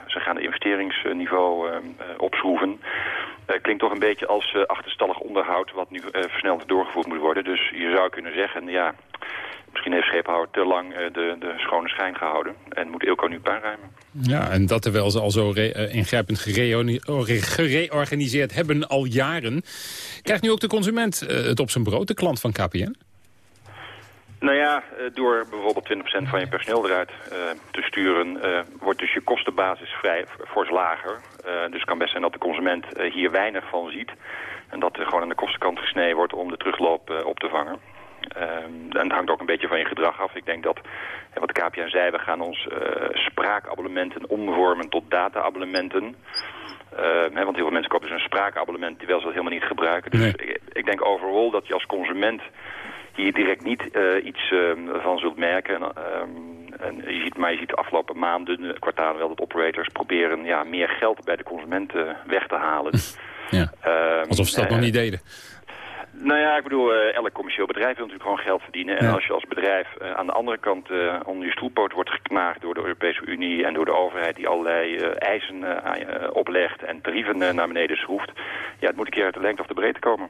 Ze gaan het investeringsniveau opschroeven. klinkt toch een beetje als achterstallig onderhoud... wat nu versneld doorgevoerd moet worden. Dus je zou kunnen zeggen, ja... Misschien heeft Scheepbouwer te lang de, de schone schijn gehouden. En moet Ilko nu puinruimen. Ja, en dat terwijl ze al zo re ingrijpend gereorganiseerd hebben al jaren. Krijgt nu ook de consument uh, het op zijn brood, de klant van KPN? Nou ja, door bijvoorbeeld 20% van je personeel eruit uh, te sturen... Uh, wordt dus je kostenbasis vrij fors lager. dus het kan best zijn dat de consument hier weinig van ziet. En dat er gewoon aan de kostenkant gesneden wordt om de terugloop op te vangen. Um, en het hangt ook een beetje van je gedrag af. Ik denk dat, wat de KPN zei, we gaan ons uh, spraakabonnementen omvormen tot data-abonnementen. hè, want heel veel mensen kopen dus een spraakabonnement terwijl ze dat helemaal niet gebruiken. Dus ik, ik denk overal dat je als consument hier direct niet eh, iets ehm, van zult merken. En, ehm, en je ziet, maar je ziet de afgelopen maanden, kwartalen wel, dat operators proberen ja, meer geld bij de consumenten weg te halen. Ja. Ehm, Alsof ze dat nog eh, niet deden. Nou ja, ik bedoel, eh, elk commercieel bedrijf wil natuurlijk gewoon geld verdienen. En Ja. als je als bedrijf eh, aan de andere kant eh, onder je stoelpoot wordt geknaagd door de Europese Unie en door de overheid die allerlei eisen oplegt en tarieven naar beneden schroeft, ja, het moet een keer uit de lengte of de breedte komen.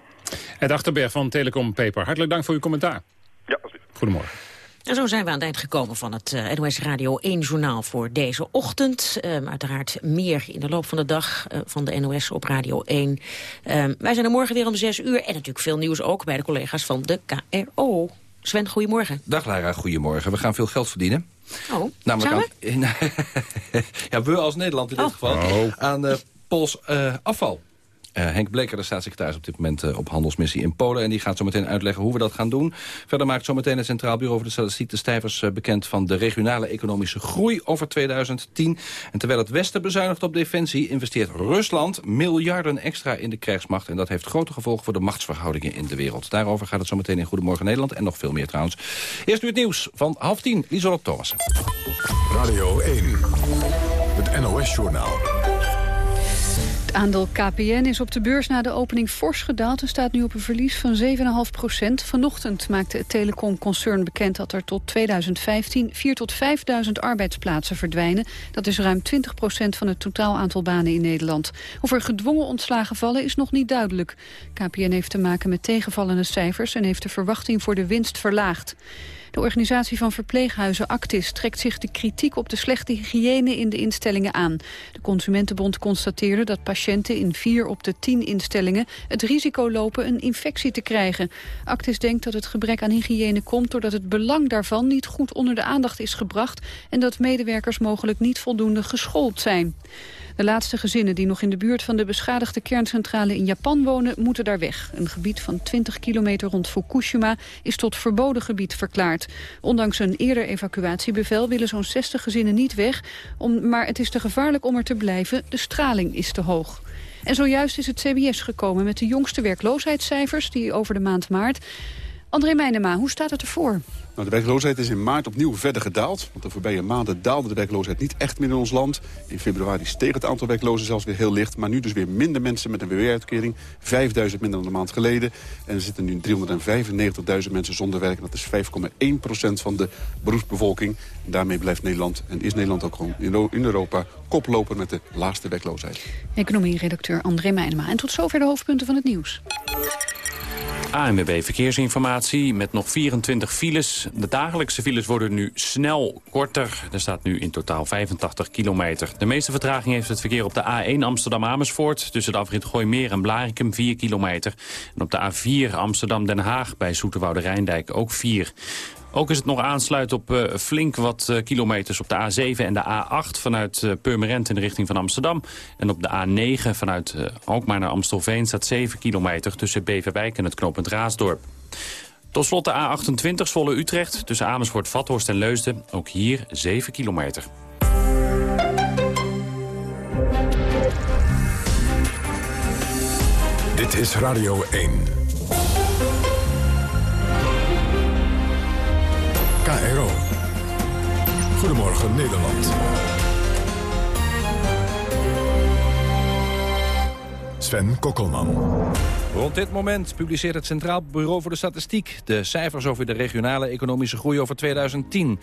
Ed Achterberg van Telecom Paper, hartelijk dank voor uw commentaar. Ja, Goedemorgen. En zo zijn we aan het eind gekomen van het eh, NOS Radio 1 journaal voor deze ochtend. Ehm, uiteraard meer in de loop van de dag eh, van de NOS op Radio 1. Ehm, wij zijn er morgen weer om 6 uur. En natuurlijk veel nieuws ook bij de collega's van de KRO. Sven, goedemorgen. Dag Lara, goedemorgen. We gaan veel geld verdienen. Oh, Namelijk zijn aan, ja, we als Nederland in dit Oh. geval. Aan eh Pools eh, afval. Eh, Henk Bleker, de staatssecretaris op dit moment eh, op handelsmissie in Polen. En die gaat zo meteen uitleggen hoe we dat gaan doen. Verder maakt zometeen het Centraal Bureau voor de Statistiek de cijfers eh, bekend van de regionale economische groei over 2010. En terwijl het Westen bezuinigt op defensie, investeert Rusland miljarden extra in de krijgsmacht. En dat heeft grote gevolgen voor de machtsverhoudingen in de wereld. Daarover gaat het zo meteen in Goedemorgen Nederland. En nog veel meer trouwens. Eerst nu het nieuws van half tien. Lieselot Thomassen. Radio 1, het NOS-journaal. Het aandeel KPN is op de beurs na de opening fors gedaald... en staat nu op een verlies van 7,5 procent. Vanochtend maakte het telecomconcern bekend dat er tot 2015... 4 tot 5.000 arbeidsplaatsen verdwijnen. Dat is ruim 20 procent van het totaal aantal banen in Nederland. Of er gedwongen ontslagen vallen is nog niet duidelijk. KPN heeft te maken met tegenvallende cijfers... en heeft de verwachting voor de winst verlaagd. De organisatie van verpleeghuizen Actis trekt zich de kritiek op de slechte hygiëne in de instellingen aan. De Consumentenbond constateerde dat patiënten in vier op de tien instellingen het risico lopen een infectie te krijgen. Actis denkt dat het gebrek aan hygiëne komt doordat het belang daarvan niet goed onder de aandacht is gebracht en dat medewerkers mogelijk niet voldoende geschoold zijn. De laatste gezinnen die nog in de buurt van de beschadigde kerncentrale in Japan wonen, moeten daar weg. Een gebied van 20 kilometer rond Fukushima is tot verboden gebied verklaard. Ondanks een eerder evacuatiebevel willen zo'n 60 gezinnen niet weg, maar het is te gevaarlijk om er te blijven. De straling is te hoog. En zojuist is het CBS gekomen met de jongste werkloosheidscijfers, die over de maand maart. André Meijnema, hoe staat het ervoor? Nou, de werkloosheid is in maart opnieuw verder gedaald. Want de voorbije maanden daalde de werkloosheid niet echt meer in ons land. In februari steeg het aantal werklozen zelfs weer heel licht. Maar nu dus weer minder mensen met een WW-uitkering. 5000 minder dan een maand geleden. En er zitten nu 395.000 mensen zonder werk. En dat is 5,1 procent van de beroepsbevolking. En daarmee blijft Nederland, en is Nederland ook gewoon in in Europa... koploper met de laagste werkloosheid. Economie-redacteur André Meijnema. En tot zover de hoofdpunten van het nieuws. ANWB Verkeersinformatie met nog 24 files. De dagelijkse files worden nu snel korter. Er staat nu in totaal 85 kilometer. De meeste vertraging heeft het verkeer op de A1 Amsterdam-Amersfoort... tussen de afrit Gooimeer en Blarikum 4 kilometer. En op de A4 Amsterdam-Den Haag bij Zoeterwoude-Rijndijk ook 4. Ook is het nog aansluit op uh, flink wat uh, kilometers op de A7 en de A8 vanuit uh, Purmerend in de richting van Amsterdam. En op de A9 vanuit Alkmaar naar Amstelveen staat 7 kilometer tussen Beverwijk en het knooppunt Raasdorp. Tot slot de A28 Zwolle-Utrecht tussen Amersfoort, Vathorst en Leusden. Ook hier 7 kilometer. Dit is Radio 1. KRO. Goedemorgen Nederland. Sven Kokkelman. Rond dit moment publiceert het Centraal Bureau voor de Statistiek... de cijfers over de regionale economische groei over 2010.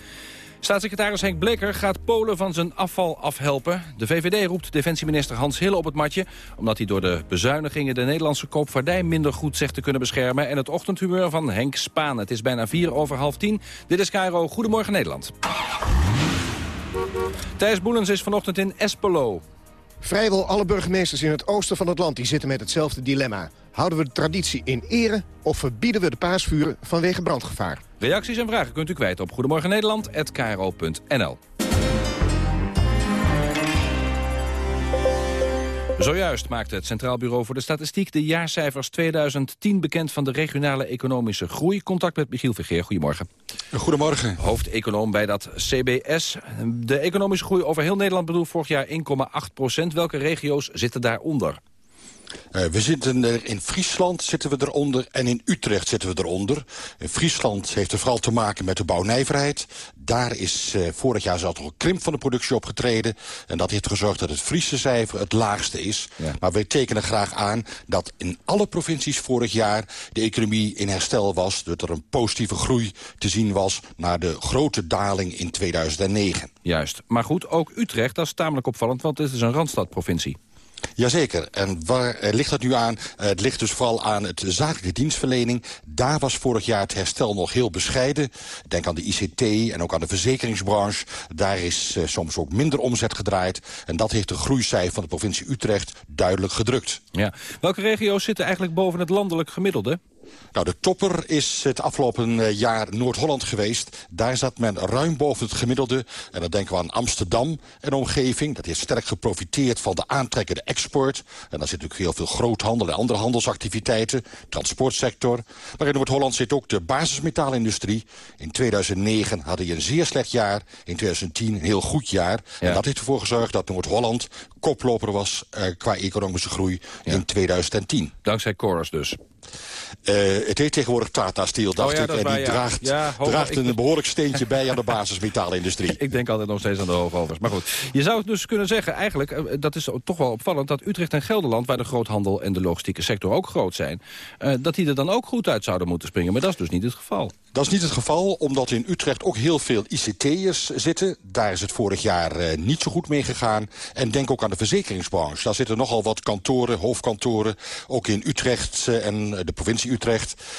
Staatssecretaris Henk Bleker gaat Polen van zijn afval afhelpen. De VVD roept defensieminister Hans Hille op het matje... omdat hij door de bezuinigingen de Nederlandse koopvaardij minder goed zegt te kunnen beschermen... en het ochtendhumeur van Henk Spaan. Het is bijna vier over half tien. Dit is Cairo. Goedemorgen Nederland. Thijs Boelens is vanochtend in Espelo. Vrijwel alle burgemeesters in het oosten van het land die zitten met hetzelfde dilemma. Houden we de traditie in ere of verbieden we de paasvuren vanwege brandgevaar? Reacties en vragen kunt u kwijt op Goedemorgen Zojuist maakte het Centraal Bureau voor de Statistiek de jaarcijfers 2010 bekend van de regionale economische groei. Contact met Michiel Vergeer, goedemorgen. Goedemorgen. Hoofdeconoom bij dat CBS. De economische groei over heel Nederland bedoelt vorig jaar 1,8 procent. Welke regio's zitten daaronder? Uh, we zitten er in Friesland zitten we eronder en in Utrecht zitten we eronder. In Friesland heeft het vooral te maken met de bouwnijverheid. Daar is uh, vorig jaar zelfs nog een krimp van de productie opgetreden. En dat heeft gezorgd dat het Friese cijfer het laagste is. Ja. Maar wij tekenen graag aan dat in alle provincies vorig jaar... de economie in herstel was. Dat er een positieve groei te zien was... naar de grote daling in 2009. Juist. Maar goed, ook Utrecht, dat is tamelijk opvallend... want het is een randstadprovincie. Jazeker. En waar eh, ligt dat nu aan? Uh, het ligt dus vooral aan het zakelijke dienstverlening. Daar was vorig jaar het herstel nog heel bescheiden. Denk aan de ICT en ook aan de verzekeringsbranche. Daar is uh, soms ook minder omzet gedraaid. En dat heeft de groeicijfer van de provincie Utrecht duidelijk gedrukt. Ja. Welke regio's zitten eigenlijk boven het landelijk gemiddelde? Nou, de topper is het afgelopen jaar Noord-Holland geweest. Daar zat men ruim boven het gemiddelde. En dan denken we aan Amsterdam en omgeving. Dat heeft sterk geprofiteerd van de aantrekkende export. En daar zit natuurlijk heel veel groothandel en andere handelsactiviteiten. Transportsector. Maar in Noord-Holland zit ook de basismetaalindustrie. In 2009 hadden je een zeer slecht jaar. In 2010 een heel goed jaar. Ja. En dat heeft ervoor gezorgd dat Noord-Holland koploper was... Uh, qua economische groei ja. in 2010. Dankzij Chorus dus. Uh, het heet tegenwoordig Tata Steel, dacht oh ja, ik. En die draagt, ja, draagt een behoorlijk steentje bij aan de basismetaalindustrie. ik denk altijd nog steeds aan de hoogovers. Maar goed, je zou dus kunnen zeggen, eigenlijk, uh, dat is toch wel opvallend... dat Utrecht en Gelderland, waar de groothandel en de logistieke sector ook groot zijn... Uh, dat die er dan ook goed uit zouden moeten springen. Maar dat is dus niet het geval. Dat is niet het geval, omdat in Utrecht ook heel veel ICT'ers zitten. Daar is het vorig jaar niet zo goed mee gegaan. En denk ook aan de verzekeringsbranche. Daar zitten nogal wat kantoren, hoofdkantoren, ook in Utrecht en de provincie Utrecht.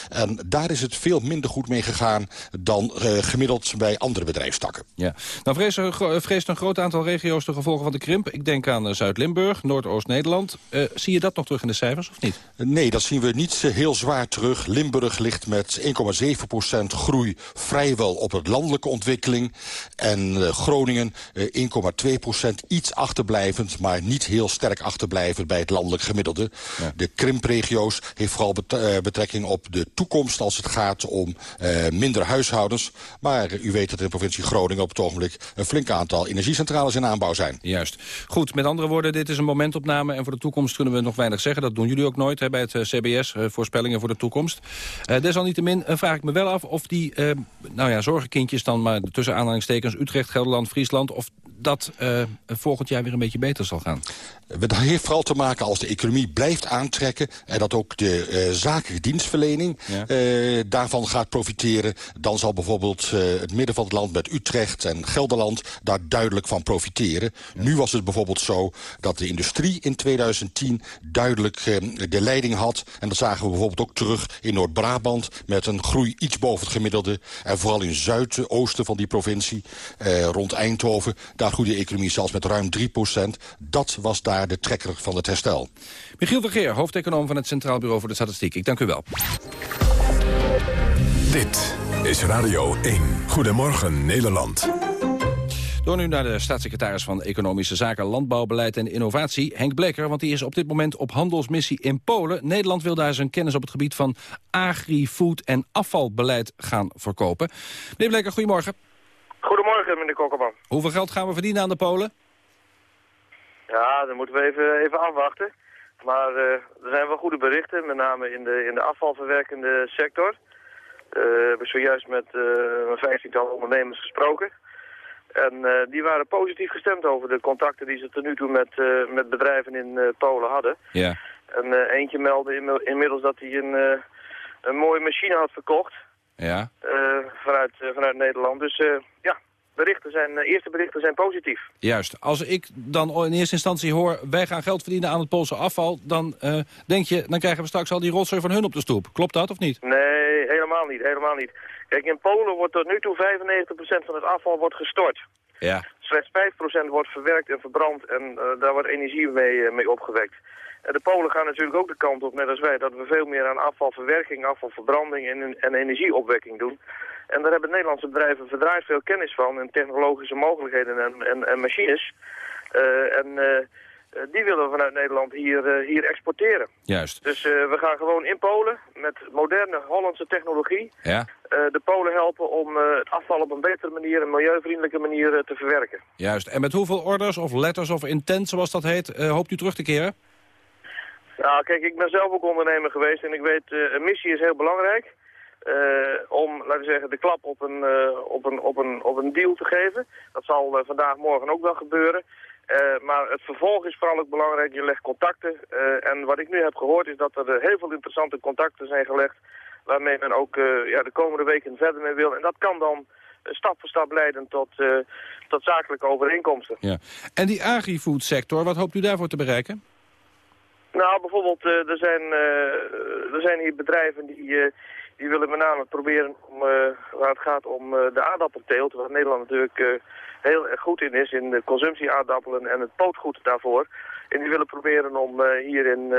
En daar is het veel minder goed mee gegaan dan uh, gemiddeld bij andere bedrijfstakken. Ja. Nou vreest, vreest een groot aantal regio's de gevolgen van de krimp. Ik denk aan Zuid-Limburg, Noordoost-Nederland. zie je dat nog terug in de cijfers of niet? Nee, dat zien we niet heel zwaar terug. Limburg ligt met 1,7 procent groei vrijwel op het landelijke ontwikkeling. En uh, Groningen uh, 1,2 procent, iets achterblijvend... maar niet heel sterk achterblijvend bij het landelijk gemiddelde. Ja. De krimpregio's heeft vooral bet uh, op de toekomst... als het gaat om minder huishoudens. Maar u weet dat in de provincie Groningen op het ogenblik... een flink aantal energiecentrales in aanbouw zijn. Juist. Goed, met andere woorden, dit is een momentopname... en voor de toekomst kunnen we nog weinig zeggen. Dat doen jullie ook nooit hè, bij het CBS, voorspellingen voor de toekomst. desalniettemin vraag ik me wel af of die nou ja, zorgenkindjes dan maar tussen aanhalingstekens... Utrecht, Gelderland, Friesland... of dat uh, volgend jaar weer een beetje beter zal gaan? Dat heeft vooral te maken als de economie blijft aantrekken... en dat ook de uh, zakelijke dienstverlening ja. uh, daarvan gaat profiteren... dan zal bijvoorbeeld het midden van het land met Utrecht en Gelderland... daar duidelijk van profiteren. Ja. Nu was het bijvoorbeeld zo dat de industrie in 2010 duidelijk de leiding had. En dat zagen we bijvoorbeeld ook terug in Noord-Brabant... met een groei iets boven het gemiddelde. En vooral in zuidoosten van die provincie, rond Eindhoven... daar groeide de economie zelfs met ruim 3 procent. Dat was daar de trekker van het herstel. Michiel Vergeer, hoofdeconoom van het Centraal Bureau voor de Statistiek. Ik dank u wel. Dit is Radio 1. Goedemorgen Nederland. Door nu naar de staatssecretaris van Economische Zaken, Landbouwbeleid en Innovatie, Henk Bleker. Want die is op dit moment op handelsmissie in Polen. Nederland wil daar zijn kennis op het gebied van agri-food en afvalbeleid gaan verkopen. Meneer Bleker, goedemorgen. Goedemorgen, meneer Kokkerman. Hoeveel geld gaan we verdienen aan de Polen? Ja, dan moeten we even, even afwachten. Maar uh, er zijn wel goede berichten, met name in de, in de afvalverwerkende sector. Uh, we hebben zojuist met uh, een vijftiental ondernemers gesproken. En die waren positief gestemd over de contacten die ze tot nu toe met, met bedrijven in Polen hadden. Ja. En eentje meldde inmiddels dat hij een, een mooie machine had verkocht. Ja. Uh, vanuit, uh, vanuit Nederland. Dus uh, ja, berichten zijn, eerste berichten zijn positief. Juist. Als ik dan in eerste instantie hoor... wij gaan geld verdienen aan het Poolse afval... dan uh, denk je, dan krijgen we straks al die rotzooi van hun op de stoep. Klopt dat of niet? Nee, helemaal niet. Helemaal niet. Kijk, in Polen wordt tot nu toe 95% van het afval wordt gestort. Ja. Slechts 5% wordt verwerkt en verbrand en uh, daar wordt energie mee, mee opgewekt. En de Polen gaan natuurlijk ook de kant op, net als wij, dat we veel meer aan afvalverwerking, afvalverbranding en, en energieopwekking doen. En daar hebben Nederlandse bedrijven verdraaid veel kennis van en technologische mogelijkheden en, en, en machines. Uh, en uh, eh, die willen we vanuit Nederland hier, eh, hier exporteren. Juist. Dus eh, we gaan gewoon in Polen met moderne Hollandse technologie Ja, eh, de Polen helpen om eh, het afval op een betere manier, een milieuvriendelijke manier eh, te verwerken. juist. En met hoeveel orders of letters of intent, zoals dat heet, eh, hoopt u terug te keren? Nou, kijk, ik ben zelf ook ondernemer geweest en ik weet, eh, een missie is heel belangrijk. eh, om, laten we zeggen, de klap op een, eh, op een, op een, op een deal te geven. Dat zal vandaag, morgen ook wel gebeuren. Maar het vervolg is vooral ook belangrijk. Je legt contacten. en wat ik nu heb gehoord is dat er heel veel interessante contacten zijn gelegd. Waarmee men ook ja, de komende weken verder mee wil. En dat kan dan stap voor stap leiden tot, tot zakelijke overeenkomsten. Ja. En die agri-food sector, wat hoopt u daarvoor te bereiken? Nou, bijvoorbeeld, eh, er, zijn, eh, er zijn hier bedrijven die, eh, die willen met name proberen, om, waar het gaat om de aardappelteelt, waar Nederland natuurlijk heel erg goed in is, in de consumptieaardappelen en het pootgoed daarvoor. En die willen proberen om hier in,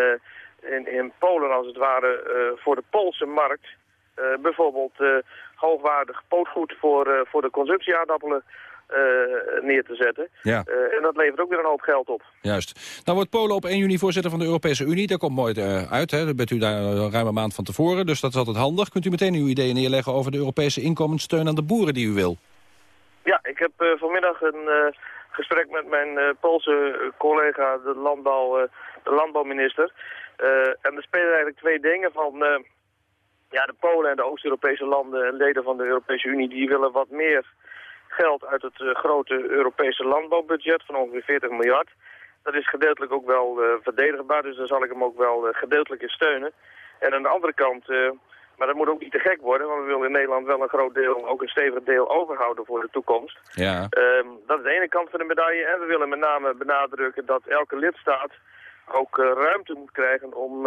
in, in Polen, als het ware, voor de Poolse markt, bijvoorbeeld hoogwaardig pootgoed voor, voor de consumptieaardappelen eh, neer te zetten. Ja. Eh, en dat levert ook weer een hoop geld op. Juist. Nou wordt Polen op 1 juni voorzitter van de Europese Unie. Dat komt mooi eh, uit. Hè. Dan bent u daar eh, een maand van tevoren. Dus dat is altijd handig. Kunt u meteen uw ideeën neerleggen over de Europese inkomenssteun aan de boeren die u wil? Ja, ik heb eh, vanmiddag een eh, gesprek met mijn eh, Poolse collega, de, landbouw, eh, de landbouwminister. Eh, en er spelen eigenlijk twee dingen van... eh, ja, de Polen en de Oost-Europese landen en leden van de Europese Unie... die willen wat meer geld uit het eh, grote Europese landbouwbudget van ongeveer 40 miljard. Dat is gedeeltelijk ook wel eh, verdedigbaar, dus daar zal ik hem ook wel eh, gedeeltelijk in steunen. En aan de andere kant... maar dat moet ook niet te gek worden, want we willen in Nederland wel een groot deel, ook een stevig deel overhouden voor de toekomst. Ja. Ehm, dat is de ene kant van de medaille. En we willen met name benadrukken dat elke lidstaat ook ruimte moet krijgen om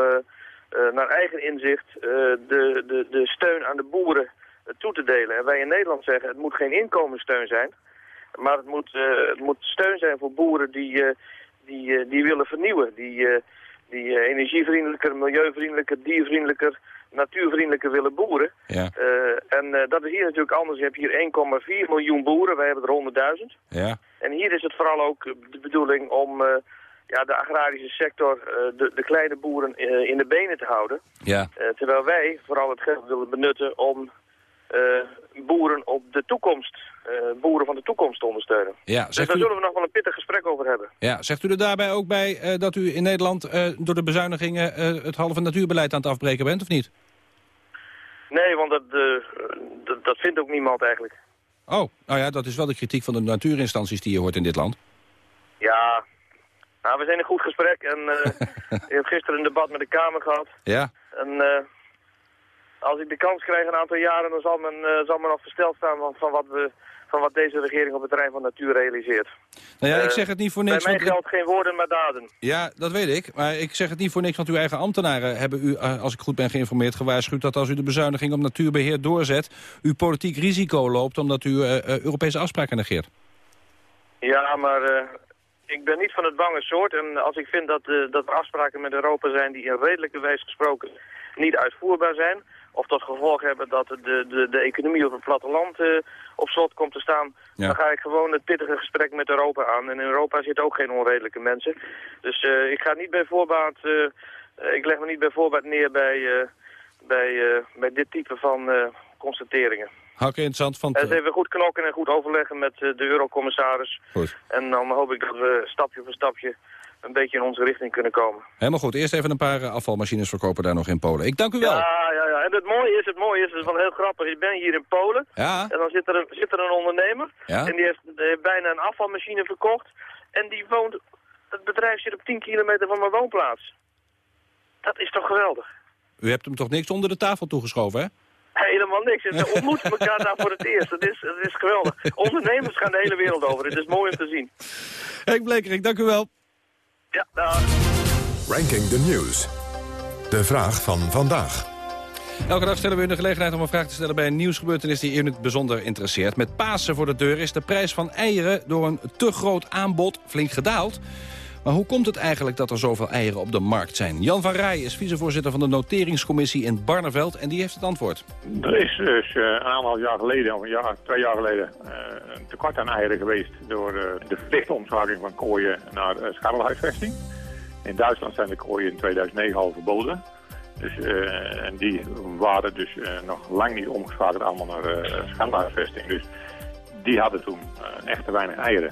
naar eigen inzicht de, de, de steun aan de boeren toe te delen. En wij in Nederland zeggen het moet geen inkomenssteun zijn, maar het moet, eh, het moet steun zijn voor boeren die, eh, die, eh, die willen vernieuwen. Die, die energievriendelijker, milieuvriendelijker, diervriendelijker, natuurvriendelijker willen boeren. Ja. En dat is hier natuurlijk anders. Je hebt hier 1,4 miljoen boeren, wij hebben er 100.000. Ja. En hier is het vooral ook de bedoeling om ja, de agrarische sector, de, de kleine boeren in de benen te houden. Ja. Terwijl wij vooral het geld willen benutten om boeren op de toekomst, eh, boeren van de toekomst te ondersteunen. Ja, Dus daar u, zullen we nog wel een pittig gesprek over hebben. ja, zegt u er daarbij ook bij eh, dat u in Nederland eh, door de bezuinigingen eh, het halve natuurbeleid aan het afbreken bent, of niet? Nee, want dat, eh, dat, dat vindt ook niemand eigenlijk. Oh, nou ja, dat is wel de kritiek van de natuurinstanties die je hoort in dit land. Ja, nou, we zijn in goed gesprek en eh ik heb gisteren een debat met de Kamer gehad. Ja. En eh, als ik de kans krijg een aantal jaren, dan zal men, eh, zal men nog versteld staan van, van, wat we, van wat deze regering op het terrein van natuur realiseert. Nou ja, ik Eh, zeg het niet voor niks. Bij mij ik- geldt geen woorden, maar daden. Ja, dat weet ik. Maar ik zeg het niet voor niks, want uw eigen ambtenaren hebben u, eh, als ik goed ben geïnformeerd, gewaarschuwd dat als u de bezuiniging op natuurbeheer doorzet, u politiek risico loopt omdat u Europese afspraken negeert. Ja, maar ik ben niet van het bange soort. En als ik vind dat, eh, dat er afspraken met Europa zijn die in redelijke wijze gesproken niet uitvoerbaar zijn... of tot gevolg hebben dat de, de, de economie op het platteland eh, op slot komt te staan... Ja. dan ga ik gewoon het pittige gesprek met Europa aan. En in Europa zitten ook geen onredelijke mensen. Dus eh, ik ga niet bij voorbaat... eh, eh, ik leg me niet bij voorbaat neer bij, bij, bij dit type van eh, constateringen. Hartstikke interessant. Van En eens even goed knokken en goed overleggen met eh, de eurocommissaris. Goed. En dan hoop ik dat we stapje voor stapje een beetje in onze richting kunnen komen. Helemaal goed. Eerst even een paar eh, afvalmachines verkopen daar nog in Polen. Ik dank u wel. Ja, ja, ja. En het mooie is, het mooie is, het is wel heel grappig. Ik ben hier in Polen. Ja. En dan zit er een, zit er een ondernemer. Ja. En die heeft, die heeft bijna een afvalmachine verkocht. En die woont, het bedrijf zit op 10 kilometer van mijn woonplaats. Dat is toch geweldig? U hebt hem toch niks onder de tafel toegeschoven, hè? Helemaal niks. En Ze ontmoeten elkaar daar voor het eerst. Dat is, dat is geweldig. Ondernemers gaan de hele wereld over. Het is mooi om te zien. Henk Blekerik, dank u wel. Ja, dag. Ranking the News. De vraag van vandaag. Elke dag stellen we u de gelegenheid om een vraag te stellen bij een nieuwsgebeurtenis die u in het bijzonder interesseert. Met Pasen voor de deur is de prijs van eieren door een te groot aanbod flink gedaald. Maar hoe komt het eigenlijk dat er zoveel eieren op de markt zijn? Jan van Rij is vicevoorzitter van de noteringscommissie in Barneveld en die heeft het antwoord. Er is dus uh, een aantal jaar geleden, of twee jaar geleden, uh, een tekort aan eieren geweest door uh, de verplichte omschakeling van kooien naar scharrelhuisvesting. In Duitsland zijn de kooien in 2009 al verboden. Dus, en die waren dus nog lang niet omgeschakeld allemaal naar uh. Dus die hadden toen echt te weinig eieren.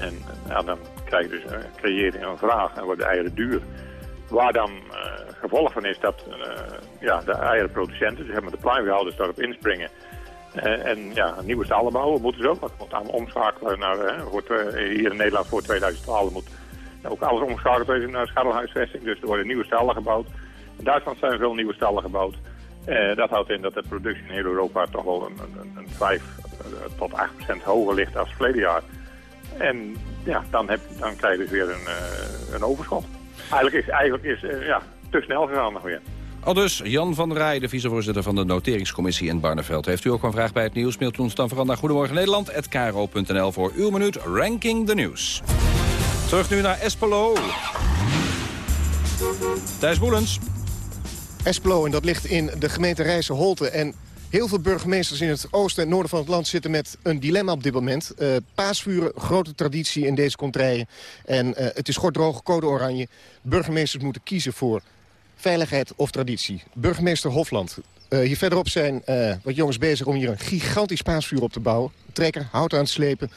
En ja, dan krijg dus, creëer je een vraag en worden de eieren duur. Waar dan gevolg van is dat ja, de eierenproducenten, dus de pluimveehouders daarop inspringen. en ja, nieuwe stallen bouwen moeten ze ook. Dat moet allemaal omschakelen naar, voor, hier in Nederland voor 2012 moet ook alles omgeschakeld worden naar scharrelhuisvesting. Dus er worden nieuwe stallen gebouwd. In Duitsland zijn veel nieuwe stallen gebouwd. Uh, dat houdt in dat de productie in heel Europa toch wel een, een, een 5 uh, tot 8 procent hoger ligt als verleden jaar. En ja, dan, heb, dan krijg je dus weer een, uh, een overschot. Eigenlijk is, eigenlijk is ja, te snel gegaan nog weer. Al dus Jan van Rij, de vicevoorzitter van de noteringscommissie in Barneveld. Heeft u ook een vraag bij het nieuws? Mailt ons dan vooral naar Goedemorgen Nederland, voor uw minuut Ranking the News. Terug nu naar Espelo. Thijs Boelens. Espelo, en dat ligt in de gemeente Rijssen-Holte. En heel veel burgemeesters in het oosten en noorden van het land... zitten met een dilemma op dit moment. Uh, paasvuren, grote traditie in deze contraien. En uh, het is droog, code oranje. Burgemeesters moeten kiezen voor veiligheid of traditie. Burgemeester Hofland. Uh, hier verderop zijn wat jongens bezig om hier een gigantisch paasvuur op te bouwen. Trekker, hout aan het slepen.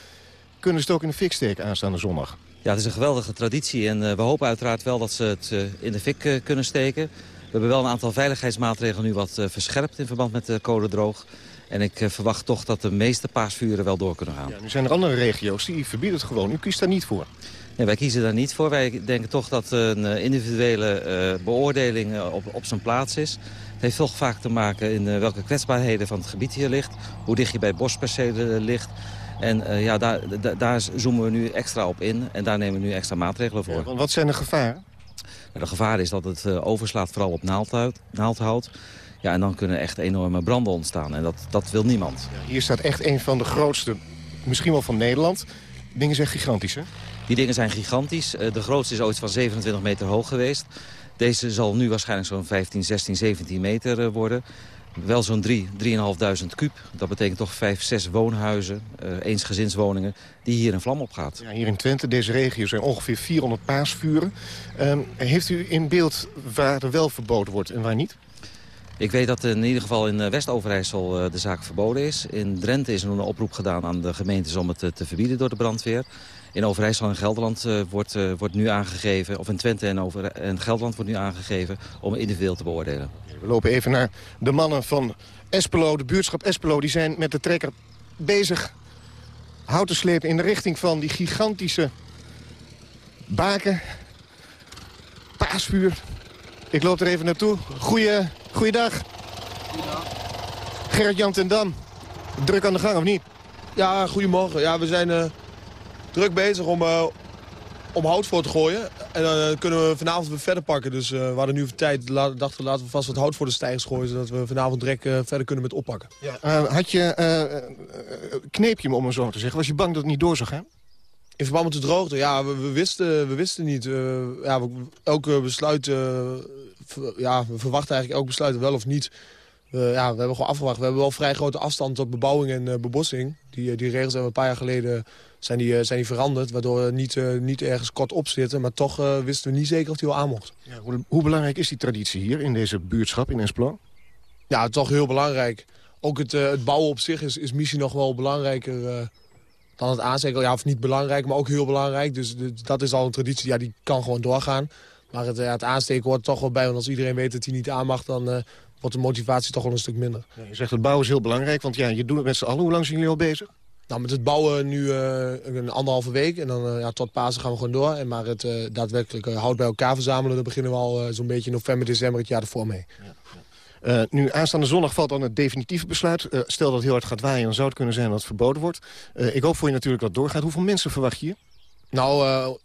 Kunnen ze het ook in de fik steken aanstaande zondag? Ja, het is een geweldige traditie en we hopen uiteraard wel dat ze het in de fik kunnen steken. We hebben wel een aantal veiligheidsmaatregelen nu wat verscherpt in verband met de code droog. En ik verwacht toch dat de meeste paasvuren wel door kunnen gaan. Ja, nu zijn er andere regio's die verbieden het gewoon. U kiest daar niet voor. Nee, wij kiezen daar niet voor. Wij denken toch dat een individuele beoordeling op, op zijn plaats is. Het heeft toch vaak te maken in welke kwetsbaarheden van het gebied hier ligt. Hoe dicht je bij bospercelen ligt. En uh, ja, daar, daar zoomen we nu extra op in en daar nemen we nu extra maatregelen voor. Ja, wat zijn de gevaren? De gevaar is dat het uh, overslaat vooral op naaldhout, naaldhout. Ja, en dan kunnen echt enorme branden ontstaan. En dat, dat wil niemand. Ja, hier staat echt een van de grootste, misschien wel van Nederland. Dingen zijn gigantisch, hè? Die dingen zijn gigantisch. Uh, de grootste is ooit van 27 meter hoog geweest. Deze zal nu waarschijnlijk zo'n 15, 16, 17 meter worden wel zo'n 3, 3.500 kuub. Dat betekent toch 5, 6 woonhuizen, uh, eensgezinswoningen, die hier in vlam opgaat. Ja, hier in Twente, deze regio, zijn ongeveer 400 paasvuren. Um, heeft u in beeld waar er wel verboden wordt en waar niet? Ik weet dat in ieder geval in West-Overijssel uh, de zaak verboden is. In Drenthe is er een oproep gedaan aan de gemeentes om het te verbieden door de brandweer. In Overijssel en Gelderland uh, wordt, uh, wordt nu aangegeven, of in Twente en, over, en Gelderland wordt nu aangegeven om individueel te beoordelen. We lopen even naar de mannen van Espelo, de buurtschap Espelo. Die zijn met de trekker bezig hout te slepen in de richting van die gigantische baken. Paasvuur. Ik loop er even naartoe. Goeie, goeiedag. Goeiedag. Gerrit-Jan ten Dam. Druk aan de gang, of niet? Ja, goedemorgen. Ja, we zijn uh, druk bezig om, uh, om hout voor te gooien. En dan uh, kunnen we vanavond weer verder pakken. Dus we hadden nu tijd, la dachten we laten we vast wat hout voor de stijgers gooien... zodat we vanavond direct verder kunnen met oppakken. Ja. had je, kneep je me om een zo te zeggen? Was je bang dat het niet door zou gaan? In verband met de droogte, ja, we, we wisten, we wisten niet. ja, we, elke besluit, ja, we verwachten eigenlijk elk besluit wel of niet... Uh, ja, we hebben gewoon afgewacht. We hebben wel vrij grote afstand tot bebouwing en uh, bebossing. Die, die regels hebben een paar jaar geleden zijn die, zijn die veranderd. Waardoor we niet, uh, niet ergens kort op zitten. Maar toch wisten we niet zeker of die wel aan mocht. Ja, hoe, hoe, belangrijk is die traditie hier in deze buurtschap in Esplo? Ja, toch heel belangrijk. Ook het, het bouwen op zich is, is misschien nog wel belangrijker dan het aansteken. Ja, of niet belangrijk, maar ook heel belangrijk. Dus, dus dat is al een traditie, ja, die kan gewoon doorgaan. Maar het, ja, het aansteken hoort toch wel bij. Want als iedereen weet dat hij niet aan mag, dan wordt de motivatie toch wel een stuk minder. Ja, je zegt het bouwen is heel belangrijk, want ja, je doet het met z'n allen. Hoe lang zijn jullie al bezig? Nou, met het bouwen nu uh, een anderhalve week. En dan uh, ja, tot Pasen gaan we gewoon door. En maar het uh, daadwerkelijk hout bij elkaar verzamelen... daar beginnen we al zo'n beetje november, december het jaar ervoor mee. Ja, nu, aanstaande zondag valt dan het definitieve besluit. stel dat het heel hard gaat waaien, dan zou het kunnen zijn dat het verboden wordt. ik hoop voor je natuurlijk dat het doorgaat. Hoeveel mensen verwacht je hier? Nou,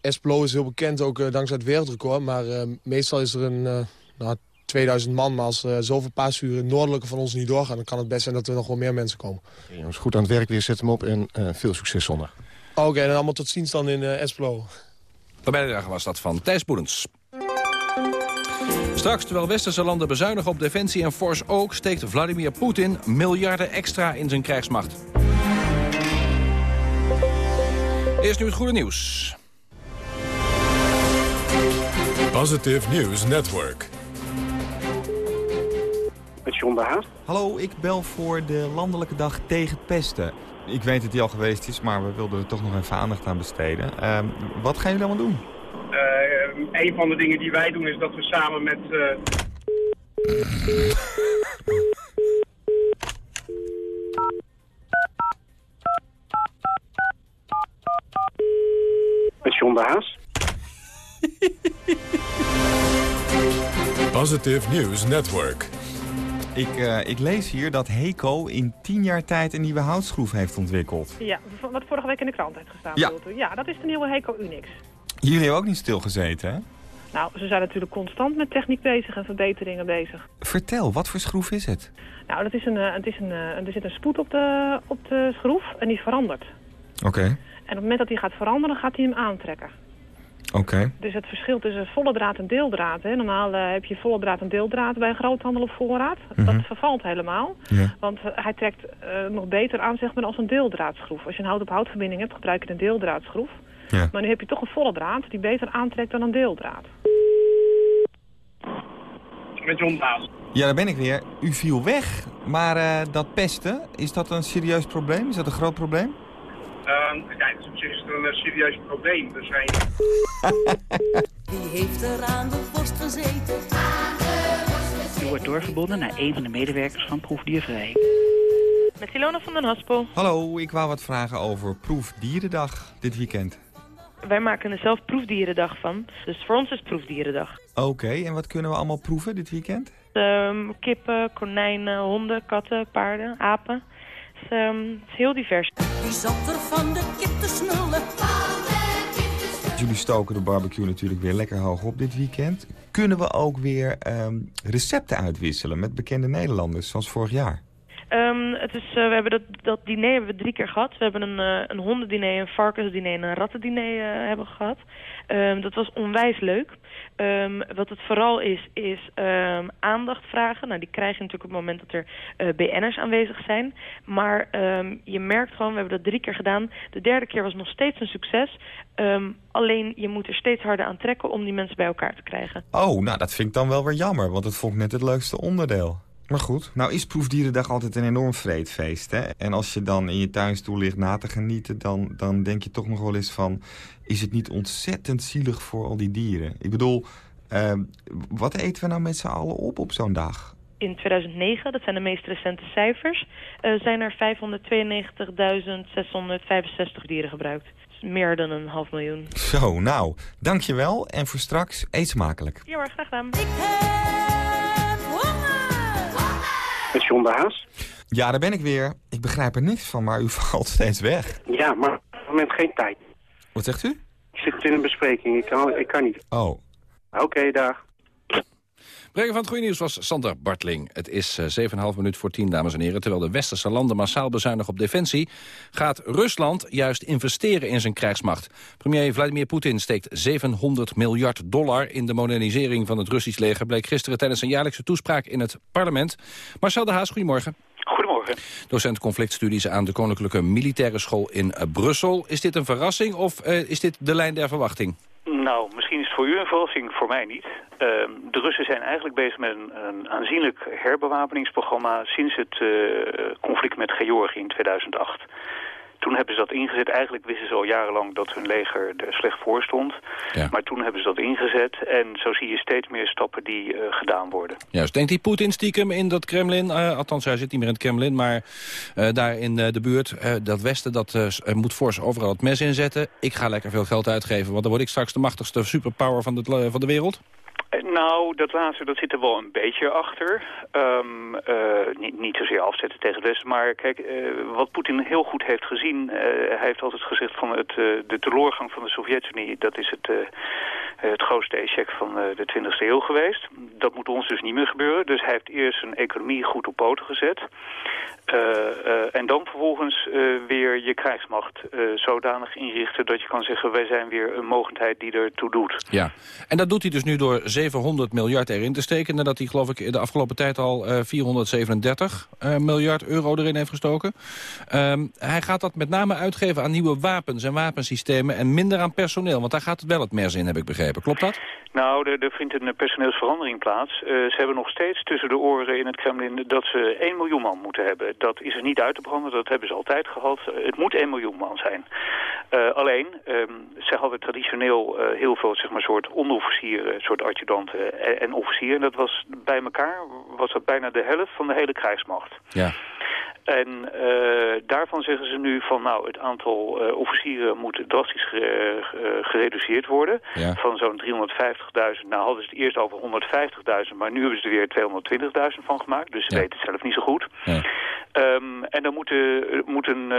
Esplo is heel bekend, ook dankzij het wereldrecord. Maar meestal is er een... nou, 2000 man, maar als uh, zoveel paasuren in het noordelijke van ons niet doorgaan... dan kan het best zijn dat er nog wel meer mensen komen. Ja, jongens, goed aan het werk weer, zet hem op en uh, veel succes zondag. Oké, en allemaal tot ziens dan in uh, Esplo. De bijdrage was dat van Thijs Boelens. Straks, terwijl westerse landen bezuinigen op defensie en force ook... steekt Vladimir Poetin miljarden extra in zijn krijgsmacht. Eerst nu het goede nieuws. Positive News Network. Met John de Haas. Hallo, ik bel voor de Landelijke Dag tegen pesten. Ik weet dat die al geweest is, maar we wilden er toch nog even aandacht aan besteden. Uh, wat gaan jullie allemaal doen? Uh, een van de dingen die wij doen is dat we samen met... Uh... met John de Haas. Positive News Network. Ik, uh, ik lees hier dat Heco in tien jaar tijd een nieuwe houtschroef heeft ontwikkeld. Ja, wat vorige week in de krant heeft gestaan. Ja, ja dat is de nieuwe Heco Unix. Jullie hebben ook niet stilgezeten, hè? Nou, ze zijn natuurlijk constant met techniek bezig en verbeteringen bezig. Vertel, wat voor schroef is het? Nou, dat is een, het is een, er zit een spoed op de, op de schroef en die verandert. Oké. En op het moment dat hij gaat veranderen, gaat hij hem aantrekken. Oké. Dus het verschil tussen volle draad en deeldraad. Hè. Normaal uh, heb je volle draad en deeldraad bij een groothandel op voorraad. Mhm. Dat vervalt helemaal. Ja. Want uh, hij trekt uh, nog beter aan zeg maar, als een deeldraadschroef. Als je een hout-op-hout verbinding hebt, gebruik je een deeldraadschroef. Ja. Maar nu heb je toch een volle draad die beter aantrekt dan een deeldraad. Met John Baas. Ja, daar ben ik weer. U viel weg. Maar dat pesten, is dat een serieus probleem? Is dat een groot probleem? Uh, ja, dat is op zich is het een uh, serieus probleem. Er zijn... Wie heeft er aan de worst gezeten? U wordt doorgebonden naar een van de medewerkers van Proefdiervrij. Met Ilona van den Haspel. Hallo, ik wou wat vragen over Proefdierendag dit weekend. Wij maken er zelf Proefdierendag van. Dus voor ons is Proefdierendag. Oké, okay, en wat kunnen we allemaal proeven dit weekend? Um, kippen, konijnen, honden, katten, paarden, apen. Het is, um, het is heel divers. Wie zat er van de kip te smullen? Jullie stoken de barbecue natuurlijk weer lekker hoog op dit weekend. Kunnen we ook weer um, recepten uitwisselen met bekende Nederlanders, zoals vorig jaar? Um, het is, uh, we hebben dat, dat diner hebben we drie keer gehad. We hebben een, uh, een hondendiner, een varkensdiner en een rattendiner uh, hebben gehad. Um, dat was onwijs leuk. Um, wat het vooral is, is um, aandacht vragen. Nou, die krijg je natuurlijk op het moment dat er uh, BN'ers aanwezig zijn. Maar um, je merkt gewoon, we hebben dat drie keer gedaan. De derde keer was nog steeds een succes. alleen je moet er steeds harder aan trekken om die mensen bij elkaar te krijgen. Oh, nou dat vind ik dan wel weer jammer, want het vond ik net het leukste onderdeel. Maar goed, nou is Proefdierendag altijd een enorm vreedfeest. Hè? En als je dan in je tuinstoel ligt na te genieten... Dan, dan denk je toch nog wel eens van... is het niet ontzettend zielig voor al die dieren? Ik bedoel, uh, wat eten we nou met z'n allen op op zo'n dag? In 2009, dat zijn de meest recente cijfers... Uh, zijn er 592.665 dieren gebruikt. Dus meer dan een half miljoen. Zo, nou, dankjewel. En voor straks, eet smakelijk. Ja hoor, graag gedaan. Met John de Haas. Ja, daar ben ik weer. Ik begrijp er niks van, maar u valt steeds weg. Ja, maar op het moment geen tijd. Wat zegt u? Ik zit in een bespreking, ik kan, ik kan niet. Oh. Oké, okay, dag. Breker van het goede nieuws was Sander Bartling. Het is uh, 7,5 minuut voor 10, dames en heren. Terwijl de westerse landen massaal bezuinigen op defensie... gaat Rusland juist investeren in zijn krijgsmacht. Premier Vladimir Poetin steekt 700 miljard dollar... in de modernisering van het Russisch leger... bleek gisteren tijdens een jaarlijkse toespraak in het parlement. Marcel de Haas, goedemorgen. Goedemorgen. Docent conflictstudies aan de Koninklijke Militaire School in uh, Brussel. Is dit een verrassing of uh, is dit de lijn der verwachting? Nou, misschien is het voor u een verrassing, voor mij niet. Uh, de Russen zijn eigenlijk bezig met een, een aanzienlijk herbewapeningsprogramma... sinds het uh, conflict met Georgië in 2008. Toen hebben ze dat ingezet. Eigenlijk wisten ze al jarenlang dat hun leger er slecht voor stond. Ja. Maar toen hebben ze dat ingezet. En zo zie je steeds meer stappen die uh, gedaan worden. Juist. Denkt die Poetin stiekem in dat Kremlin... Uh, althans, hij zit niet meer in het Kremlin... maar uh, daar in de buurt, dat Westen, dat moet fors overal het mes inzetten. Ik ga lekker veel geld uitgeven... want dan word ik straks de machtigste superpower van van de wereld? Nou, dat laatste, dat zit er wel een beetje achter. Um, uh, niet, niet zozeer afzetten tegen het Westen, maar kijk, uh, wat Poetin heel goed heeft gezien... Hij heeft altijd gezegd van het, de teleurgang van de Sovjet-Unie... dat is het, het grootste echec van de 20e eeuw geweest. Dat moet ons dus niet meer gebeuren. Dus hij heeft eerst zijn economie goed op poten gezet. Uh, en dan vervolgens weer je krijgsmacht zodanig inrichten dat je kan zeggen... wij zijn weer een mogendheid die ertoe doet. Ja, en dat doet hij dus nu door 700 miljard erin te steken... nadat hij geloof ik de afgelopen tijd al 437 miljard euro erin heeft gestoken. Ehm, hij gaat dat met name uitgeven aan nieuwe wapens en wapensystemen... en minder aan personeel, want daar gaat het wel het mes in, heb ik begrepen. Klopt dat? Nou, er, er vindt een personeelsverandering plaats. ze hebben nog steeds tussen de oren in het Kremlin... dat ze 1 miljoen man moeten hebben dat is er niet uit te branden, dat hebben ze altijd gehad. Eh, het moet 1 miljoen man zijn. Uh, alleen, um, ze hadden traditioneel uh, heel veel zeg maar, soort onderofficieren, soort adjudanten en, en officieren. En dat was bij elkaar was dat bijna de helft van de hele krijgsmacht. Ja. En uh, daarvan zeggen ze nu van nou het aantal uh, officieren moet drastisch ge, uh, gereduceerd worden. Ja. Van zo'n 350.000, nou hadden ze het eerst over 150.000, maar nu hebben ze er weer 220.000 van gemaakt. Dus ze Ja. weten het zelf niet zo goed. Ja. Um, en dan moet, moet een,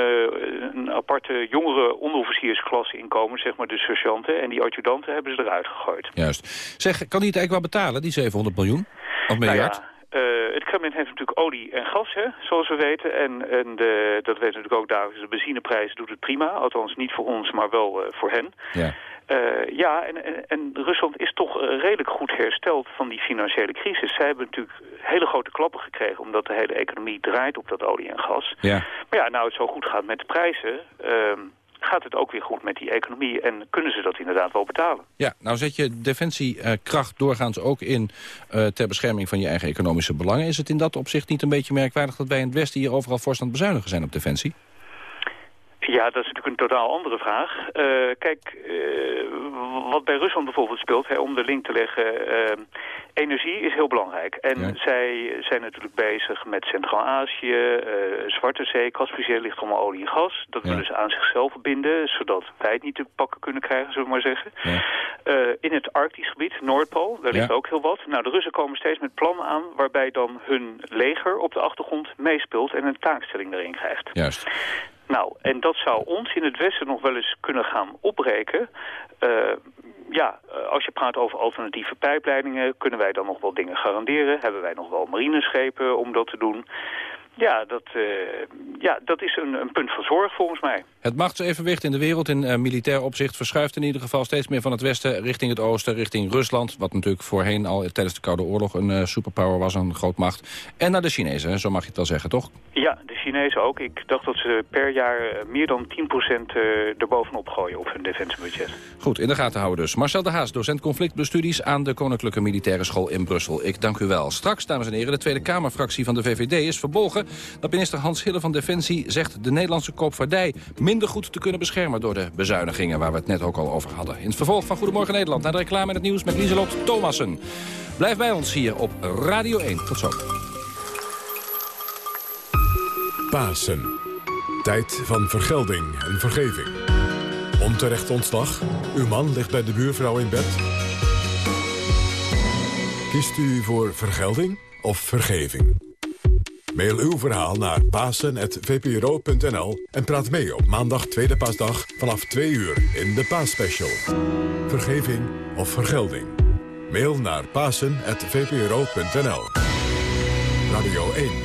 een aparte jongere onderofficiersklasse inkomen, zeg maar de sergeanten. En die adjudanten hebben ze eruit gegooid. Juist. Zeg, kan hij het eigenlijk wel betalen, die 700 miljoen? Of miljard? Nou ja, uh, het Kremlin heeft natuurlijk olie en gas, hè, zoals we weten. En, en de, dat weten natuurlijk ook dagelijks. De benzineprijs doet het prima. Althans niet voor ons, maar wel uh, voor hen. Ja. Uh, ja, en, en, en, Rusland is toch redelijk goed hersteld van die financiële crisis. Zij hebben natuurlijk hele grote klappen gekregen... omdat de hele economie draait op dat olie en gas. Ja. Maar ja, nou het zo goed gaat met de prijzen... Gaat het ook weer goed met die economie en kunnen ze dat inderdaad wel betalen. Ja, nou zet je defensiekracht doorgaans ook in uh, ter bescherming van je eigen economische belangen. Is het in dat opzicht niet een beetje merkwaardig dat wij in het Westen hier overal het bezuinigen zijn op defensie? Ja, dat is natuurlijk een totaal andere vraag. Uh, kijk, uh, wat bij Rusland bijvoorbeeld speelt, hè, om de link te leggen... Uh, energie is heel belangrijk. En Ja. zij zijn natuurlijk bezig met Centraal-Azië, Zwarte Zee, Caspische ligt om olie en gas. Dat Ja. willen ze aan zichzelf binden, zodat wij het niet te pakken kunnen krijgen, zullen we maar zeggen. Ja. in het Arktisch gebied, Noordpool, daar ligt ook heel wat. Nou, de Russen komen steeds met plannen aan waarbij dan hun leger op de achtergrond meespeelt en een taakstelling erin krijgt. Juist. Nou, en dat zou ons in het Westen nog wel eens kunnen gaan opbreken. Uh, ja, uh, als je praat over alternatieve pijpleidingen... kunnen wij dan nog wel dingen garanderen? Hebben wij nog wel marineschepen om dat te doen? Ja, dat, uh, ja, dat is een, een punt van zorg volgens mij. Het machtsevenwicht in de wereld in uh, militair opzicht verschuift in ieder geval steeds meer van het westen richting het oosten, richting Rusland. Wat natuurlijk voorheen al tijdens de Koude Oorlog een uh, superpower was, een grootmacht. En naar de Chinezen, zo mag je het wel zeggen, toch? Ja, de Chinezen ook. Ik dacht dat ze per jaar meer dan 10% erbovenop gooien op hun defensiebudget. Goed, in de gaten houden dus. Marcel de Haas, docent conflictbestudies aan de Koninklijke Militaire School in Brussel. Ik dank u wel. Straks, dames en heren, de Tweede Kamerfractie van de VVD is verbolgen dat minister Hans Hille van Defensie zegt de Nederlandse koopvaardij minder goed te kunnen beschermen door de bezuinigingen waar we het net ook al over hadden. In het vervolg van Goedemorgen Nederland naar de reclame en het nieuws met Lieselot Thomassen. Blijf bij ons hier op Radio 1. Tot zo. Pasen. Tijd van vergelding en vergeving. Onterecht ontslag. Uw man ligt bij de buurvrouw in bed. Kiest u voor vergelding of vergeving? Mail uw verhaal naar pasen.vpro.nl en praat mee op maandag tweede paasdag vanaf 2 uur in de Paasspecial. Vergeving of vergelding? Mail naar pasen.vpro.nl Radio 1,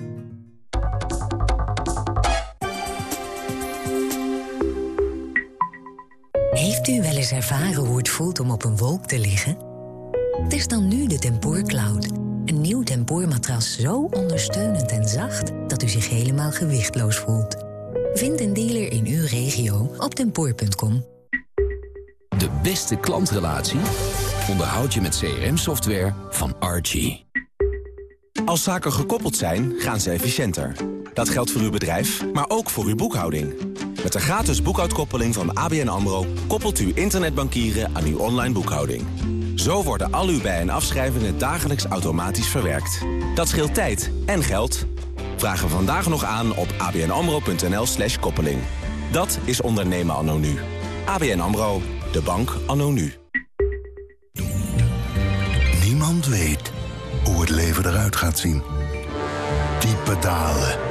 Heeft u wel eens ervaren hoe het voelt om op een wolk te liggen? Test dan nu de Tempoor Cloud. Een nieuw tempoormatras zo ondersteunend en zacht... dat u zich helemaal gewichtloos voelt. Vind een dealer in uw regio op tempoor.com. De beste klantrelatie onderhoud je met CRM-software van Archie. Als zaken gekoppeld zijn, gaan ze efficiënter. Dat geldt voor uw bedrijf, maar ook voor uw boekhouding. Met de gratis boekhoudkoppeling van ABN AMRO... koppelt u internetbankieren aan uw online boekhouding. Zo worden al uw bij- en afschrijvingen dagelijks automatisch verwerkt. Dat scheelt tijd en geld. Vragen we vandaag nog aan op abnamro.nl slash koppeling. Dat is ondernemen anno nu. ABN AMRO, de bank anno nu. Niemand weet hoe het leven eruit gaat zien. Diepe dalen.